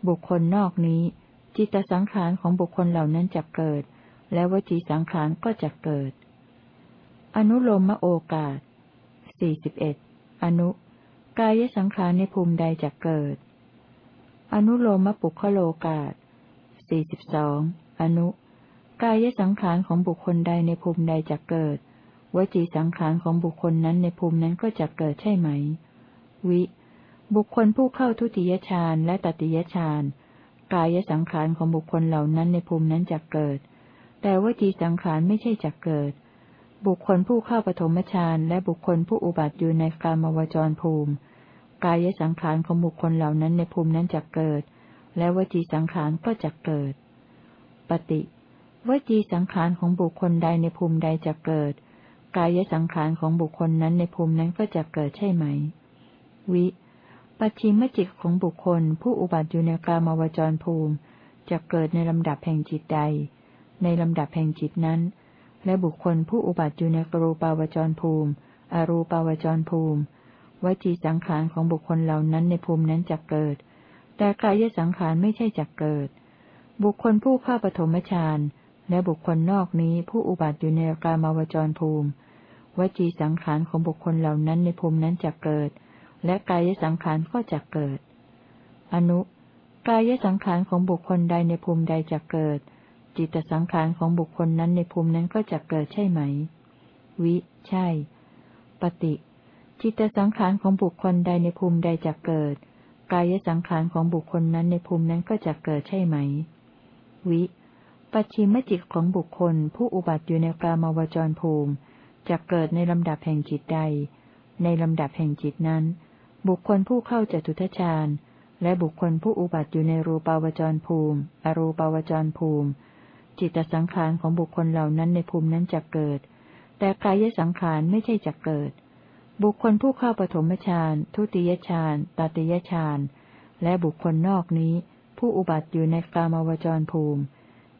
บุคคลนอกนี้ จิตสังขารของบุคคลเหล่านั้นจะเกิด และวจีสังขารก็จะเกิด อนุโลมโอกาสสี่สิบเอ็ดอนุ กายสังขารในภูมิใดจะเกิด อนุโลมปุคโลกาสสี่สิบสองอนุ กายสังขารของบุคคลใดในภูมิใดจะเกิด วจีสังขารของบุคคลนั้นในภูมินั้นก็จะเกิดใช่ไหม วิ บุคคลผู้เข้าทุติยฌานและตติยฌานกายสังขารของบุคคลเหล่านั้นในภูมินั้นจะเกิด แต่วจีสังขารไม่ใช่จะเกิด บุคคลผู้เข้าปฐมฌานและบุคคลผู้อุบัติอยู่ในกามวจรภูมิ กายสังขารของบุคคลเหล่านั้นในภูมินั้นจะเกิด และวจีสังขารก็จะเกิด ปฏิวจีสังขารของบุคคลใดในภูมิใดจะเกิด กายสังขารของบุคคลนั้นในภูมินั้นก็จะเกิดใช่ไหม วิปัจฉิมจิตของบุคคล ผู้อุบัติอยู่ในกามาวจรภูมิ จะเกิดในลำดับแห่งจิตใด ในลำดับแห่งจิตนั้น และบุคคลผู้อุบัติอยู่ในกรูปาวจรภูมิ อรูปาวจรภูมิ วจีสังขารของบุคคลเหล่านั้นในภูมินั้นจะเกิด แต่กายสังขารไม่ใช่จักเกิด บุคคลผู้เข้าปฐมฌานและบุคคลนอกนี้ผู้อุบัติอยู่ในกามาวจรภูมิวจีสังขารของบุคคลเหล่านั้นในภูมินั้นจะเกิด และกายสังขารก็จะเกิด อนุ กายสังขารของบุคคลใดในภูมิใดจะเกิด จิตสังขารของบุคคลนั้นในภูมินั้นก็จะเกิดใช่ไหม วิ ใช่ ปฏิ จิตสังขารของบุคคลใดในภูมิใดจะเกิด กายสังขารของบุคคลนั้นในภูมินั้นก็จะเกิดใช่ไหม วิ ปัจฉิมจิตของบุคคล ผู้อุบัติอยู่ในกามาวจรภูมิจะเกิดในลำดับแห่งจิตใด ในลำดับแห่งจิตนั้น บุคคลผู้เข้าจตุทชาญ และบุคคลผู้อุบัติอยู่ในรูปาวจรภูมิ อรูปาวจรภูมิ จิตสังขารของบุคคลเหล่านั้นในภูมินั้นจะเกิด แต่กายสังขารไม่ใช่จะเกิด บุคคลผู้เข้าปฐมฌาน ทุติยฌาน ตติยฌาน และบุคคลนอกนี้ ผู้อุบัติอยู่ในกามวจรภูมิ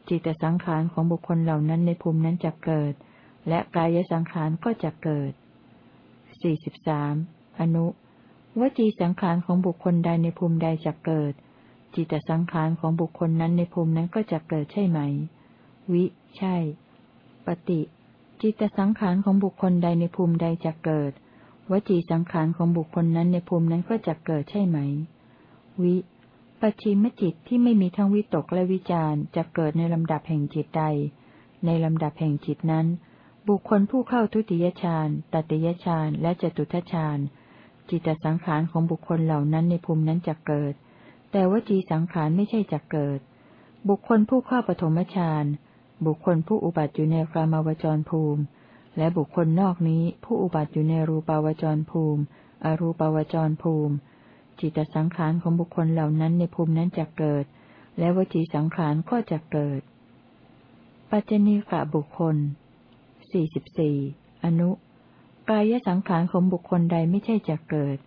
จิตสังขารของบุคคลเหล่านั้นในภูมินั้นจะเกิด และกายสังขารก็จะเกิดสี่สิบสามอนุ วจีสังขารของบุคคลใดในภูมิใดจะเกิด จิตสังขารของบุคคลนั้นในภูมินั้นก็จะเกิดใช่ไหม วิ ใช่ ปฏิ จิตสังขารของบุคคลใดในภูมิใดจะเกิด วจีสังขารของบุคคลนั้นในภูมินั้นก็จะเกิดใช่ไหม วิ ปัจฉิมจิตที่ไม่มีทั้งวิตกและวิจารจะเกิดในลำดับแห่งจิตใด ในลำดับแห่งจิตนั้น บุคคลผู้เข้าทุติยฌานตติยฌานและจตุทฌานจิตสังขารของบุคคลเหล่านั้นในภูมินั้นจะเกิด แต่วจีสังขารไม่ใช่จะเกิด บุคคลผู้เข้าปฐมฌานบุคคลผู้อุบัติอยู่ในกามาวจรภูมิ และบุคคลนอกนี้ผู้อุบัติอยู่ในรูปาวจรภูมิ อรูปาวจรภูมิ จิตสังขารของบุคคลเหล่านั้นในภูมินั้นจะเกิด และวจีสังขารก็จะเกิด ปัจจณีกะบุคคลสี่สิบสี่อนุกายสังขารของบุคคลใดไม่ใช่จักเกิด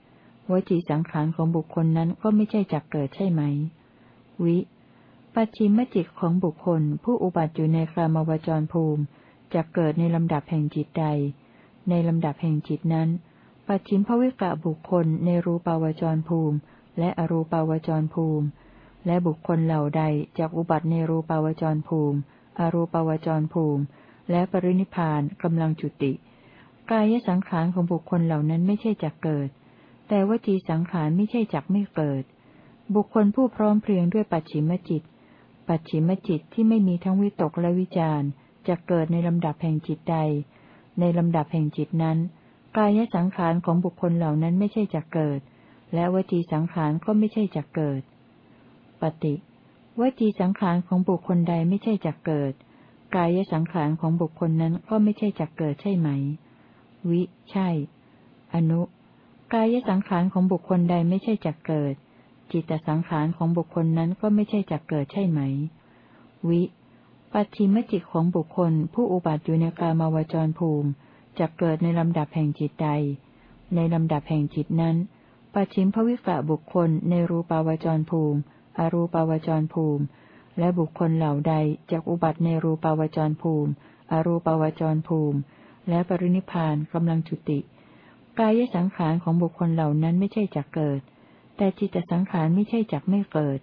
วจีสังขารของบุคคลนั้นก็ไม่ใช่จักเกิดใช่ไหม วิปัจฉิมจิตของบุคคล ผู้อุบัติอยู่ในครามวจรภูมิ จะเกิดในลำดับแห่งจิตใด ในลำดับแห่งจิตนั้น ปัจฉิมภวิกะบุคคลในรูปาวจรภูมิ และอรูปาวจรภูมิ และบุคคลเหล่าใดจากอุบัติในรูปาวจรภูมิ อรูปาวจรภูมิ และปรินิพานกำลังจุติ กายสังขารของบุคคลเหล่านั้นไม่ใช่จักเกิด แต่วจีสังขารไม่ใช่จักไม่เกิด บุคคลผู้พร้อมเพรียงด้วยปัจฉิมจิต ปัจฉิมจิตที่ไม่มีทั้งวิตกและวิจาร จะเกิดในลำดับแห่งจิตใด ในลำดับแห่งจิตนั้น กายสังขารของบุคคลเหล่านั้นไม่ใช่จักเกิด และวจีสังขารก็ไม่ใช่จักเกิด ปฏิวจีสังขารของบุคคลใดไม่ใช่จักเกิด กายสังขารของบุคคลนั้นก็ไม่ใช่จักเกิดใช่ไหม วิ ใช่ อนุ กายสังขารของบุคคลใดไม่ใช่จักเกิด จิตสังขารของบุคคลนั้นก็ไม่ใช่จักเกิดใช่ไหม วิ ปัจฉิมจิตของบุคคล ผู้อุบัติอยู่ในกามาวจรภูมิจะเกิดในลำดับแห่งจิตใด ในลำดับแห่งจิตนั้น ปัจฉิมภวิกะบุคคลในรูปาวจรภูมิ อรูปาวจรภูมิ และบุคคลเหล่าใดจากอุบัติในรูปาวจรภูมิ อรูปาวจรภูมิ และปรินิพานกำลังจุติ กายสังขารของบุคคลเหล่านั้นไม่ใช่จักเกิด แต่จิตสังขารไม่ใช่จักไม่เกิด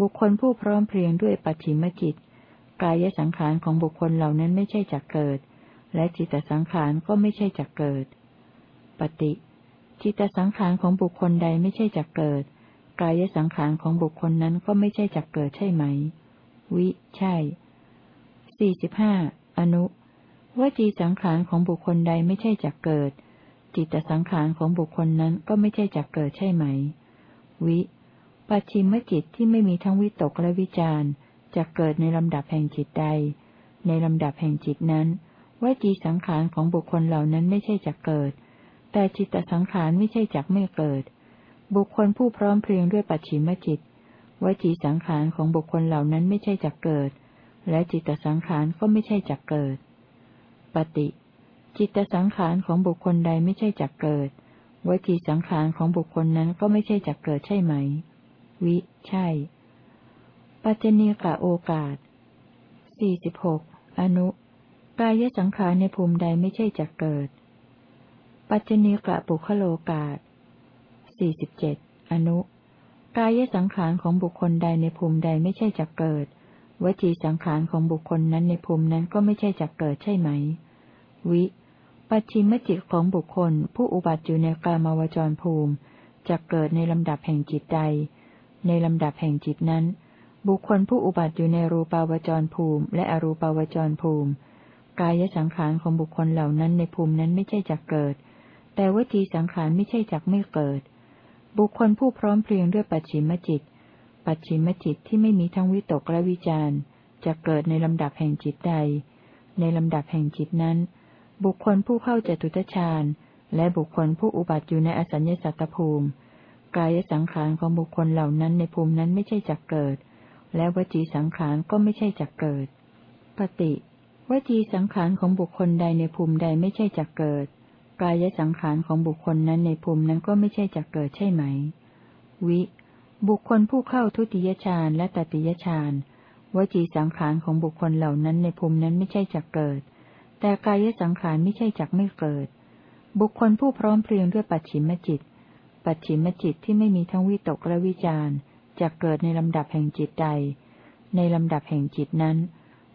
บุคคลผู้พร้อมเพรียงด้วยปัจฉิมจิต กายสังขารของบุคคลเหล่านั้นไม่ใช่จักเกิด และจิตสังขารก็ไม่ใช่จักเกิด ปฏิ จิตสังขารของบุคคลใดไม่ใช่จักเกิด กายสังขารของบุคคลนั้นก็ไม่ใช่จักเกิดใช่ไหม วิ ใช่สี่สิบห้าอนุวจีสังขารของบุคคลใดไม่ใช่จักเกิด จิตสังขารของบุคคลนั้นก็ไม่ใช่จักเกิดใช่ไหม วิปัจฉิมจิตที่ไม่มีทั้งวิตกและวิจาร จะเกิดในลำดับแห่งจิตใด ในลำดับแห่งจิตนั้นวจีสังขารของบุคคลเหล่านั้นไม่ใช่จักเกิด แต่จิตสังขารไม่ใช่จักไม่เกิด บุคคลผู้พร้อมเพรียงด้วยปัจฉิมจิต วจีสังขารของบุคคลเหล่านั้นไม่ใช่จักเกิด และจิตสังขารก็ไม่ใช่จักเกิด ปฏิ จิตสังขารของบุคคลใดไม่ใช่จักเกิด วจีสังขารของบุคคลนั้นก็ไม่ใช่จักเกิดใช่ไหม วิ ใช่ ปัจเจเนกะโอกาสสี่สิบหกอนุกายสังขารในภูมิใดไม่ใช่จักเกิด ปัจเจเนกะปุคโลกาสสี่สิบเจ็ดอนุกายสังขารของบุคคลใดในภูมิใดไม่ใช่จักเกิด วจีสังขารของบุคคลนั้นในภูมินั้นก็ไม่ใช่จักเกิดใช่ไหม วิ ปัจฉิมจิตของบุคคล ผู้อุบัติอยู่ในกามาวจรภูมิจะเกิดในลำดับแห่งจิตใด ในลำดับแห่งจิตนั้น บุคคลผู้อุบัติอยู่ในรูปาวจรภูมิ และอรูปาวจรภูมิ กายสังขารของบุคคลเหล่านั้นในภูมินั้นไม่ใช่จักเกิด แต่วจีสังขารไม่ใช่จักไม่เกิด บุคคลผู้พร้อมเพรียงด้วยปัจฉิมจิต ปัจฉิมจิตที่ไม่มีทั้งวิตกและวิจารจะเกิดในลำดับแห่งจิตใด ในลำดับแห่งจิตนั้น บุคคลผู้เข้าจตุตฌานและบุคคลผู้อุบัติอยู่ในอสัญญสัตตภูมิ กายสังขารของบุคคลเหล่านั้นในภูมินั้นไม่ใช่จักเกิด และวจีสังขารก็ไม่ใช่จักเกิด ปฏิวจีสังขารของบุคคลใดในภูมิใดไม่ใช่จักเกิด กายสังขารของบุคคลนั้นในภูมินั้นก็ไม่ใช่จักเกิดใช่ไหม วิ บุคคลผู้เข้าทุติยฌานและตติยฌานวจีสังขารของบุคคลเหล่านั้นในภูมินั้นไม่ใช่จักเกิด แต่กายสังขารไม่ใช่จักไม่เกิด บุคคลผู้พร้อมเพรียงด้วยปัจฉิมจิต ปัจฉิมจิตที่ไม่มีทั้งวิตกและวิจาร จะเกิดในลำดับแห่งจิตใด ในลำดับแห่งจิตนั้น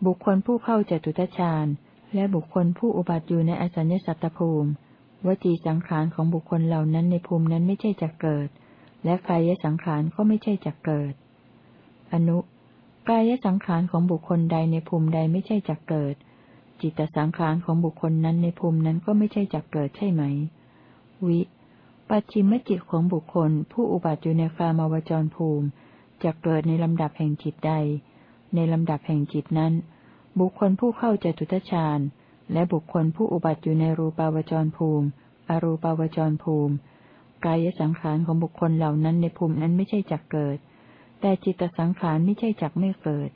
บุคคลผู้เข้าจตุตฌานและบุคคลผู้อุบัติอยู่ในอสัญญสัตตภูมิ วจีสังขารของบุคคลเหล่านั้นในภูมินั้นไม่ใช่จักเกิด และกายสังขารก็ไม่ใช่จักเกิด อนุ กายสังขารของบุคคลใดในภูมิใดไม่ใช่จักเกิด จิตสังขารของบุคคลนั้นในภูมินั้นก็ไม่ใช่จักเกิดใช่ไหม วิ ปัจฉิมจิตของบุคคล ผู้อุบัติอยู่ในกามาวจรภูมิจะเกิดในลำดับแห่งจิตใด ในลำดับแห่งจิตนั้น บุคคลผู้เข้าจตุตฌานและบุคคลผู้อุบัติอยู่ในรูปาวจรภูมิ อรูปาวจรภูมิ กายสังขารของบุคคลเหล่านั้นในภูมินั้นไม่ใช่จักเกิด แต่จิตสังขารไม่ใช่จักไม่เกิด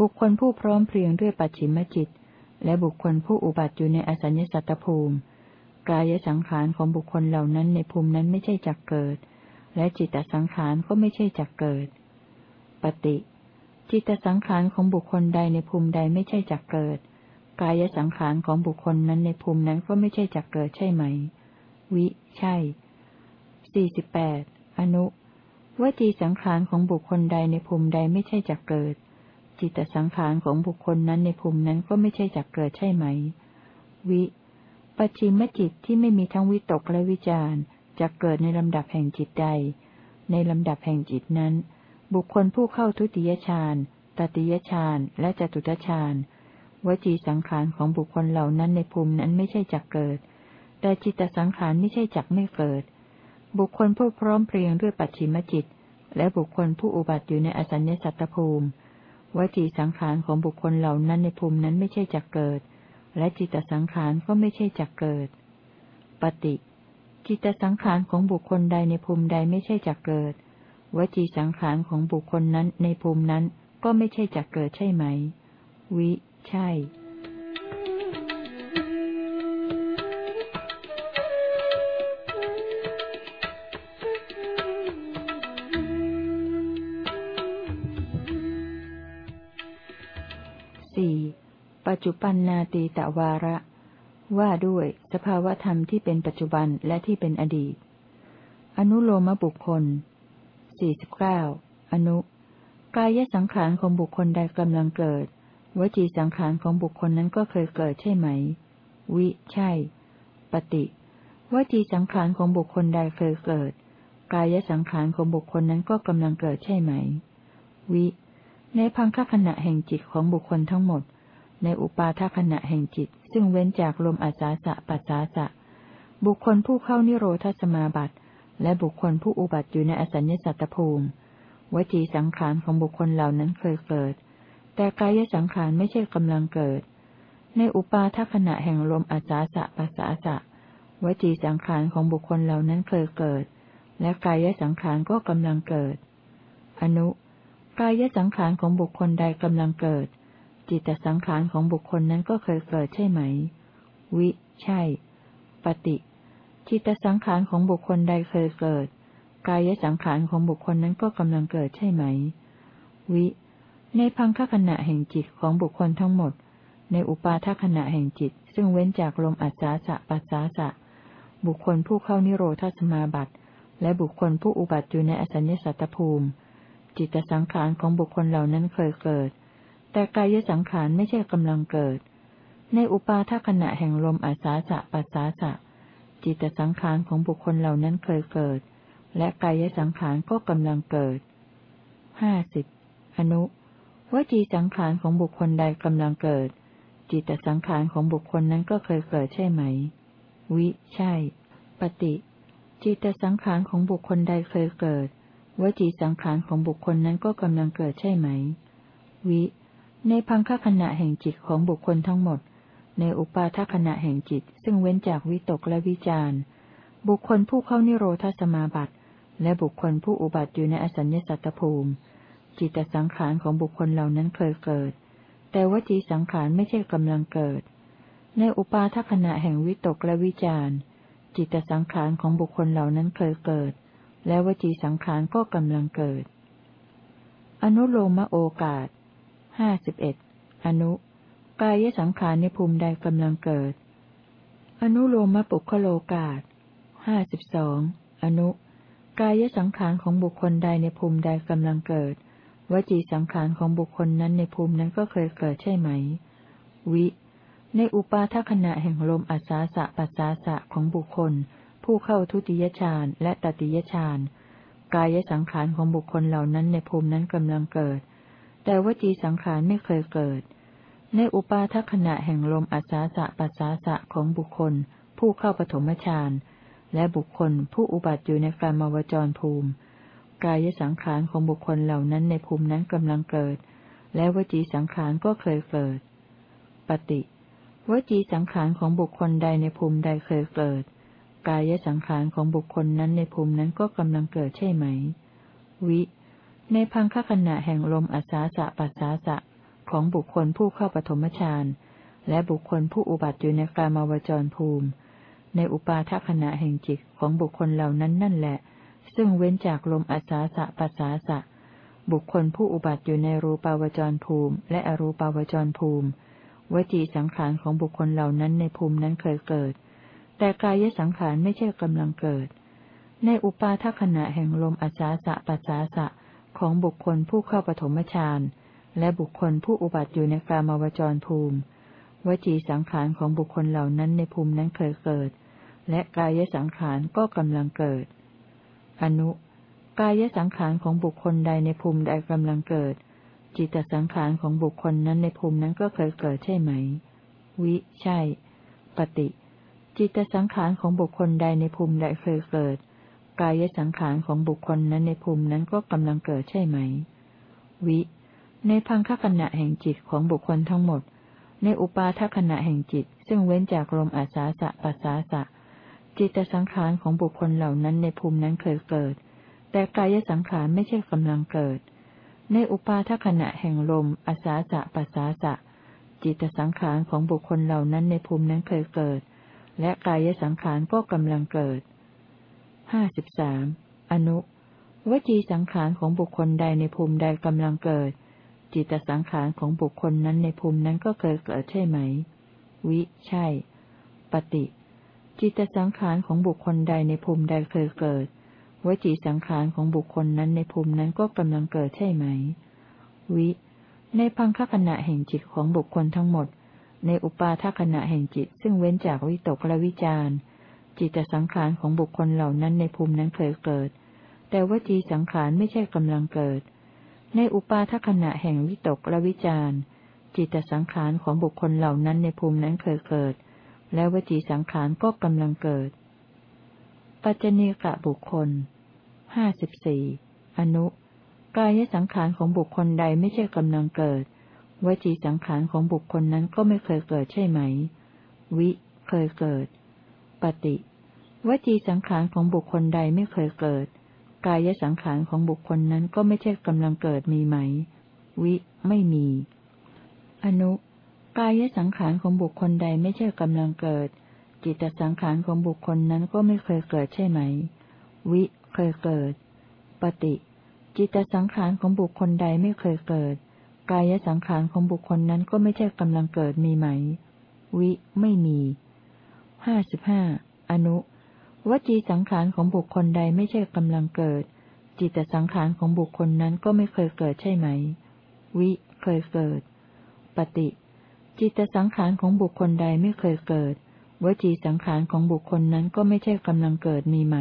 บุคคลผู้พร้อมเพรียงด้วยปัจฉิมจิต และบุคคลผู้อุบัติอยู่ในอสัญญสัตตภูมิ กายสังขารของบุคคลเหล่านั้นในภูมินั้นไม่ใช่จักเกิด และจิตสังขารก็ไม่ใช่จักเกิด ปฏิ จิตสังขารของบุคคลใดในภูมิใดไม่ใช่จักเกิด กายสังขารของบุคคลนั้นในภูมินั้นก็ไม่ใช่จักเกิดใช่ไหม วิ ใช่สี่สิบแปดอนุวจีสังขารของบุคคลใดในภูมิใดไม่ใช่จักเกิด จิตสังขารของบุคคลนั้นในภูมินั้นก็ไม่ใช่จักเกิดใช่ไหม วิ ปัจฉิมจิตที่ไม่มีทั้งวิตกและวิจารจะเกิดในลำดับแห่งจิตใด ในลำดับแห่งจิตนั้น บุคคลผู้เข้าทุติยฌานตติยฌานและจตุตฌานวจีสังขารของบุคคลเหล่านั้นในภูมินั้นไม่ใช่จักเกิด แต่จิตสังขารไม่ใช่จักไม่เกิด บุคคลผู้พร้อมเพรียงด้วยปัจฉิมจิต และบุคคลผู้อุบัติอยู่ในอสัญญสัตตภูมิ วจีสังขารของบุคคลเหล่านั้นในภูมินั้นไม่ใช่จักเกิด และจิตสังขารก็ไม่ใช่จักเกิด ปฏิจิตสังขารของบุคคลใดในภูมิใดไม่ใช่จักเกิด วจีสังขารของบุคคลนั้นในภูมินั้นก็ไม่ใช่จักเกิดใช่ไหม วิ ใช่ จุปันนาตีตวาระ ว่าด้วยสภาวธรรมที่เป็นปัจจุบันและที่เป็นอดีต อนุโลมบุคคลสี่สิบเก้าอนุ กายสังขารของบุคคลใดกำลังเกิด วจีสังขารของบุคคลนั้นก็เคยเกิดใช่ไหม วิ ใช่ ปฏิวจีสังขารของบุคคลใดเคยเกิด กายสังขารของบุคคลนั้นก็กำลังเกิดใช่ไหม วิ ในพังคขณะแห่งจิตของบุคคลทั้งหมด ในอุปาทขณะแห่งจิต ซึ่งเว้นจากลมอาสาสะปัสสาสะ บุคคลผู้เข้านิโรธสมาบัติ และบุคคลผู้อุบัติอยู่ในอสัญญสัตตภูมิวจีสังขารของบุคคลเหล่านั้นเคยเกิด แต่กายสังขารไม่ใช่กำลังเกิด ในอุปาทขณะแห่งลมอาสาสะปัสสาสะวจีสังขารของบุคคลเหล่านั้นเคยเกิด และกายสังขารก็กำลังเกิด อนุ กายสังขารของบุคคลใดกำลังเกิด จิตสังขารของบุคคลนั้นก็เคยเกิดใช่ไหม วิ ใช่ ปฏิ จิตสังขารของบุคคลใดเคยเกิด กายสังขารของบุคคลนั้นก็กำลังเกิดใช่ไหม วิ ในพังคขณะแห่งจิตของบุคคลทั้งหมด ในอุปาทขณะแห่งจิต ซึ่งเว้นจากลมอัศาสะปัสสาสะ บุคคลผู้เข้านิโรธาสมาบัติ และบุคคลผู้อุบัติอยู่ในอสัญญสัตตภูมิ จิตสังขารของบุคคลเหล่านั้นเคยเกิด แต่กายสังขารไม่ใช่กำลังเกิด ในอุปาทขณะแห่งลมอาสาสะปัสสาสะ จิตสังขารของบุคคลเหล่านั้นเคยเกิด และกายสังขารก็กำลังเกิดห้าสิบอนุวจีสังขารของบุคคลใดกำลังเกิด จิตสังขารของบุคคลนั้นก็เคยเกิดใช่ไหม วิ ใช่ ปฏิ จิตสังขารของบุคคลใดเคยเกิด วจีสังขารของบุคคลนั้นก็กำลังเกิดใช่ไหม วิ ในพังคขณะแห่งจิตของบุคคลทั้งหมด ในอุปาทขณะแห่งจิต ซึ่งเว้นจากวิตกและวิจารบุคคลผู้เข้านิโรธสมาบัติ และบุคคลผู้อุบัติอยู่ในอสัญญสัตตภูมิ จิตสังขารของบุคคลเหล่านั้นเคยเกิด แต่วจีสังขารไม่ใช่กำลังเกิด ในอุปาทขณะแห่งวิตกและวิจารจิตสังขารของบุคคลเหล่านั้นเคยเกิด และวจีสังขารก็กำลังเกิด อนุโลมโอกาส ห้าสิบเอ็ดอนุ กายสังขารในภูมิใดกำลังเกิด อนุโลมปุคโลกาสห้าสิบสองอนุ กายสังขารของบุคคลใดในภูมิใดกำลังเกิด วจีสังขารของบุคคลนั้นในภูมินั้นก็เคยเกิดใช่ไหม วิ ในอุปาทขณะแห่งลมอัศาสะปัสสาสะของบุคคล ผู้เข้าทุติยฌานและตติยฌาน กายสังขารของบุคคลเหล่านั้นในภูมินั้นกำลังเกิด แต่วจีสังขารไม่เคยเกิด ในอุปาทขณะแห่งลมอัศาสะปัสสาสะของบุคคล ผู้เข้าปฐมฌานและบุคคลผู้อุบัติอยู่ในกามวจรภูมิ กายสังขารของบุคคลเหล่านั้นในภูมินั้นกำลังเกิด และวจีสังขารก็เคยเกิด ปฏิวจีสังขารของบุคคลใดในภูมิใดเคยเกิด กายสังขารของบุคคลนั้นในภูมินั้นก็กำลังเกิดใช่ไหม วิ ในพังคขณะแห่งลมอัศาสะปัสสาสะของบุคคลผู้เข้าปฐมฌานและบุคคลผู้อุบัติอยู่ในกามาวจรภูมิ ในอุปาทขณะแห่งจิตของบุคคลเหล่านั้นนั่นแหละ ซึ่งเว้นจากลมอัศาสะปัสสาสะ บุคคลผู้อุบัติอยู่ในรูปาวจรภูมิ และอรูปาวจรภูมิวจีสังขารของบุคคลเหล่านั้นในภูมินั้นเคยเกิด แต่กายสังขารไม่ใช่กำลังเกิด ในอุปาทขณะแห่งลมอาสาสะปัสสาสะ ของบุคคลผู้เข้าปฐมฌานและบุคคลผู้อุบัติอยู่ในกามาวจรภูมิ วจีสังขารของบุคคลเหล่านั้นในภูมินั้นเคยเกิด และกายสังขารก็กำลังเกิด อนุ กายสังขารของบุคคลใดในภูมิใดกำลังเกิด จิตสังขารของบุคคลนั้นในภูมินั้นก็เคยเกิดใช่ไหม วิ ใช่ ปฏิ จิตสังขารของบุคคลใดในภูมิใดเคยเกิด กายสังขารของบุคคลนั้นในภูมินั้นก็กำลังเกิดใช่ไหม วิ ในพังคขณะแห่งจิตของบุคคลทั้งหมด ในอุปาทขณะแห่งจิต ซึ่งเว้นจากลมอาสาสะปัสสาสะ จิตสังขารของบุคคลเหล่านั้นในภูมินั้นเคยเกิด แต่กายสังขารไม่ใช่กำลังเกิด ในอุปาทขณะแห่งลมอาสาสะปัสสาสะ จิตสังขารของบุคคลเหล่านั้นในภูมินั้นเคยเกิด และกายสังขารก็กำลังเกิด ห้าสิบสามอนุ วจีสังขารของบุคคลใดในภูมิใดกำลังเกิด จิตสังขารของบุคคลนั้นในภูมินั้นก็เคยเกิดใช่ไหม วิ ใช่ ปฏิ จิตสังขารของบุคคลใดในภูมิใดเคยเกิด วจีสังขารของบุคคลนั้นในภูมินั้นก็กำลังเกิดใช่ไหม วิ ในพังคขณะแห่งจิตของบุคคลทั้งหมด ในอุปาทขณะแห่งจิตซึ่งเว้นจากวิตกและวิจาร จิตสังขารของบุคคลเหล่านั้นในภูมินั้นเคยเกิด แต่วจีสังขารไม่ใช่กำลังเกิด ในอุปาทขณะแห่งวิตกและวิจารจิตสังขารของบุคคลเหล่านั้นในภูมินั้นเคยเกิด และวจีสังขารก็กำลังเกิด ปัจจเนกะบุคคลห้าสิบสี่อนุกายสังขารของบุคคลใดไม่ใช่กำลังเกิด วจีสังขารของบุคคลนั้นก็ไม่เคยเกิดใช่ไหม วิ เคยเกิด ปฏิวจีสังขารของบุคคลใดไม่เคยเกิด กายสังขารของบุคคลนั้นก็ไม่ใช่กำลังเกิดมีไหม วิ ไม่มี อนุ กายสังขารของบุคคลใดไม่ใช่กำลังเกิด จิตสังขารของบุคคลนั้นก็ไม่เคยเกิดใช่ไหม วิ เคยเกิด ปฏิ จิตสังขารของบุคคลใดไม่เคยเกิด กายสังขารของบุคคลนั้นก็ไม่ใช่กำลังเกิดมีไหม วิ ไม่มี ห้าสิบห้าอนุวจีสังขารของบุคคลใดไม่ใช่กำลังเกิด จิตสังขารของบุคคลนั้นก็ไม่เคยเกิดใช่ไหม วิ เคยเกิด ปฏิ จิตสังขารของบุคคลใดไม่เคยเกิด วจีสังขารของบุคคลนั้นก็ไม่ใช่กำลังเกิดมีไหม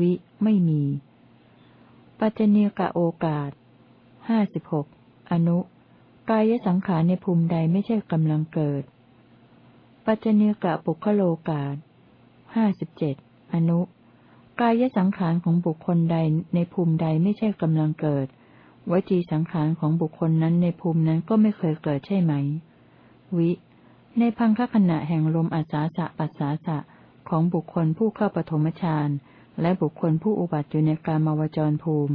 วิ ไม่มี ปัจเจเนกะโอกาสห้าสิบหกอนุ กายสังขารในภูมิใดไม่ใช่กำลังเกิด ปัจเนกะปุคโลกาห้าสิบเจ็ดอนุ กายสังขารของบุคคลใดในภูมิใดไม่ใช่กำลังเกิด วจีสังขารของบุคคลนั้นในภูมินั้นก็ไม่เคยเกิดใช่ไหม วิ ในพังคขณะแห่งลมอาสาสะปัสสาสะของบุคคลผู้เข้าปฐมฌานและบุคคลผู้อุบัติอยู่ในกามาวจรภูมิ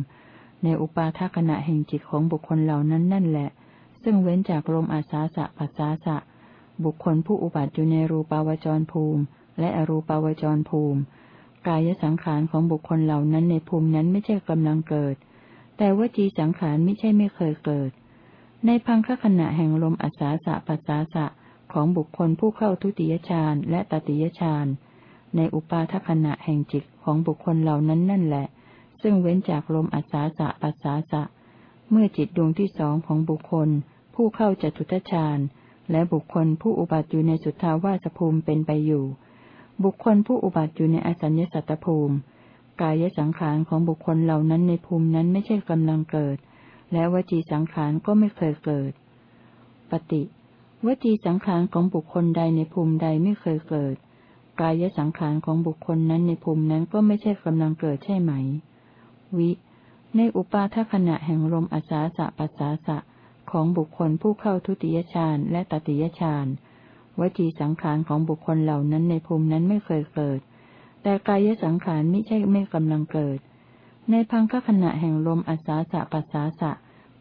ในอุปาทขณะแห่งจิตของบุคคลเหล่านั้นนั่นแหละ ซึ่งเว้นจากลมอาสาสะปัสสาสะ บุคคลผู้อุบัติอยู่ในรูปาวจรภูมิ และอรูปาวจรภูมิ กายสังขารของบุคคลเหล่านั้นในภูมินั้นไม่ใช่กำลังเกิด แต่วจีสังขารไม่ใช่ไม่เคยเกิด ในพังคขณะแห่งลมอาสาสะปัสสาสะของบุคคลผู้เข้าทุติยฌานและตติยฌานในอุปาทขณะแห่งจิตของบุคคลเหล่านั้นนั่นแหละ ซึ่งเว้นจากลมอัศาสะปัสสาสะ เมื่อจิตดวงที่สองของบุคคล ผู้เข้าจตุตฌาน และบุคคลผู้อุบัติอยู่ในสุทธาวาสภูมิเป็นไปอยู่ บุคคลผู้อุบัติอยู่ในอสัญญสัตตภูมิ กายสังขารของบุคคลเหล่านั้นในภูมินั้นไม่ใช่กำลังเกิด และวจีสังขารก็ไม่เคยเกิด ปฏิวจีสังขารของบุคคลใดในภูมิใดไม่เคยเกิด กายสังขารของบุคคลนั้นในภูมินั้นก็ไม่ใช่กำลังเกิดใช่ไหม วิ ในอุปาทขณะแห่งลมอาสาสะปัสสาสะ ของบุคคลผู้เข้าทุติยฌานและตติยฌานวจีสังขารของบุคคลเหล่านั้นในภูมินั้นไม่เคยเกิด แต่กายสังขารไม่ใช่ไม่กำลังเกิด ในพังคขณะแห่งลมอาสาสะปัสสาสะ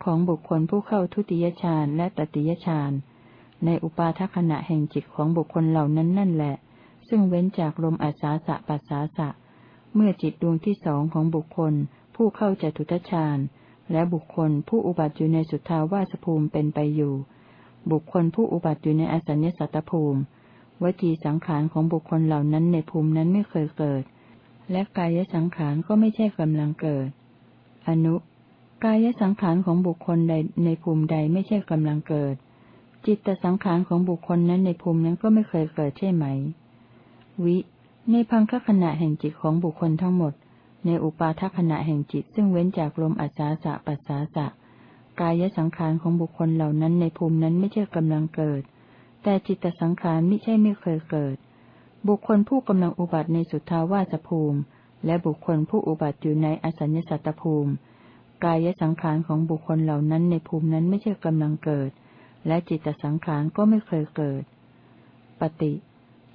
ของบุคคลผู้เข้าทุติยฌานและตติยฌานในอุปาทขณะแห่งจิตของบุคคลเหล่านั้นนั่นแหละ ซึ่งเว้นจากลมอาสาสะปัสสาสะ เมื่อจิตดวงที่สองของบุคคล ผู้เข้าจตุทชาญ และบุคคลผู้อุบัติอยู่ในสุทธาวาสภูมิเป็นไปอยู่ บุคคลผู้อุบัติอยู่ในอสัญญสัตตภูมิวจีสังขารของบุคคลเหล่านั้นในภูมินั้นไม่เคยเกิด และกายสังขารก็ไม่ใช่กำลังเกิด อนุ กายสังขารของบุคคลใดในภูมิใดไม่ใช่กำลังเกิด จิตตสังขารของบุคคลนั้นในภูมินั้นก็ไม่เคยเกิดใช่ไหม วิ ในพังคขณะแห่งจิตของบุคคลทั้งหมด ในอุปาทขณะแห่งจิตซึ่งเว้นจากลมอัศาสะปัสสาสะ กายสังขารของบุคคลเหล่านั้นในภูมินั้นไม่ใช่กำลังเกิด แต่จิตสังขารไม่ใช่ไม่เคยเกิด บุคคลผู้กำลังอุบัติในสุทธาวาสภูมิ และบุคคลผู้อุบัติอยู่ในอสัญญสัตตภูมิ กายสังขารของบุคคลเหล่านั้นในภูมินั้นไม่ใช่กำลังเกิด และจิตสังขารก็ไม่เคยเกิด ปฏิ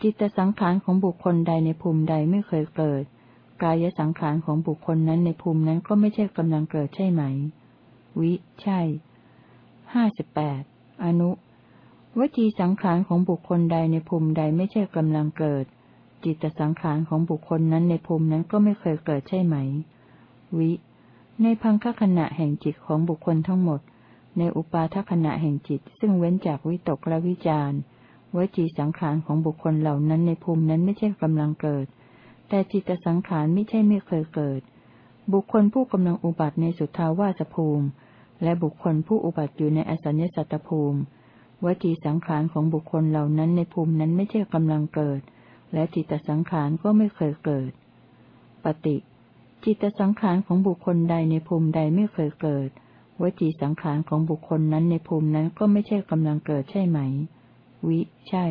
จิตสังขารของบุคคลใดในภูมิใดไม่เคยเกิด กายสังขารของบุคคลนั้นในภูมินั้นก็ไม่ใช่กำลังเกิดใช่ไหม วิ ใช่ ห้าสิบแปด อนุ วจีสังขารของบุคคลใดในภูมิใดไม่ใช่กำลังเกิด จิตสังขารของบุคคลนั้นในภูมินั้นก็ไม่เคยเกิดใช่ไหม วิ ในพังคขณะแห่งจิตของบุคคลทั้งหมด ในอุปาทขณะแห่งจิต ซึ่งเว้นจากวิตกและวิจารวจีสังขารของบุคคลเหล่านั้นในภูมินั้นไม่ใช่กำลังเกิด แต่จิตสังขารไม่ใช่ไม่เคยเกิด บุคคลผู้กำลังอุบัติในสุทธาวาสภูมิ และบุคคลผู้อุบัติอยู่ในอสัญญสัตตภูมิวจีสังขารของบุคคลเหล่านั้นในภูมินั้นไม่ใช่กำลังเกิด และจิตสังขารก็ไม่เคยเกิด ปฏิ จิตสังขารของบุคคลใดในภูมิใดไม่เคยเกิด วจีสังขารของบุคคลนั้นในภูมินั้นก็ไม่ใช่กำลังเกิดใช่ไหม วิ ใช่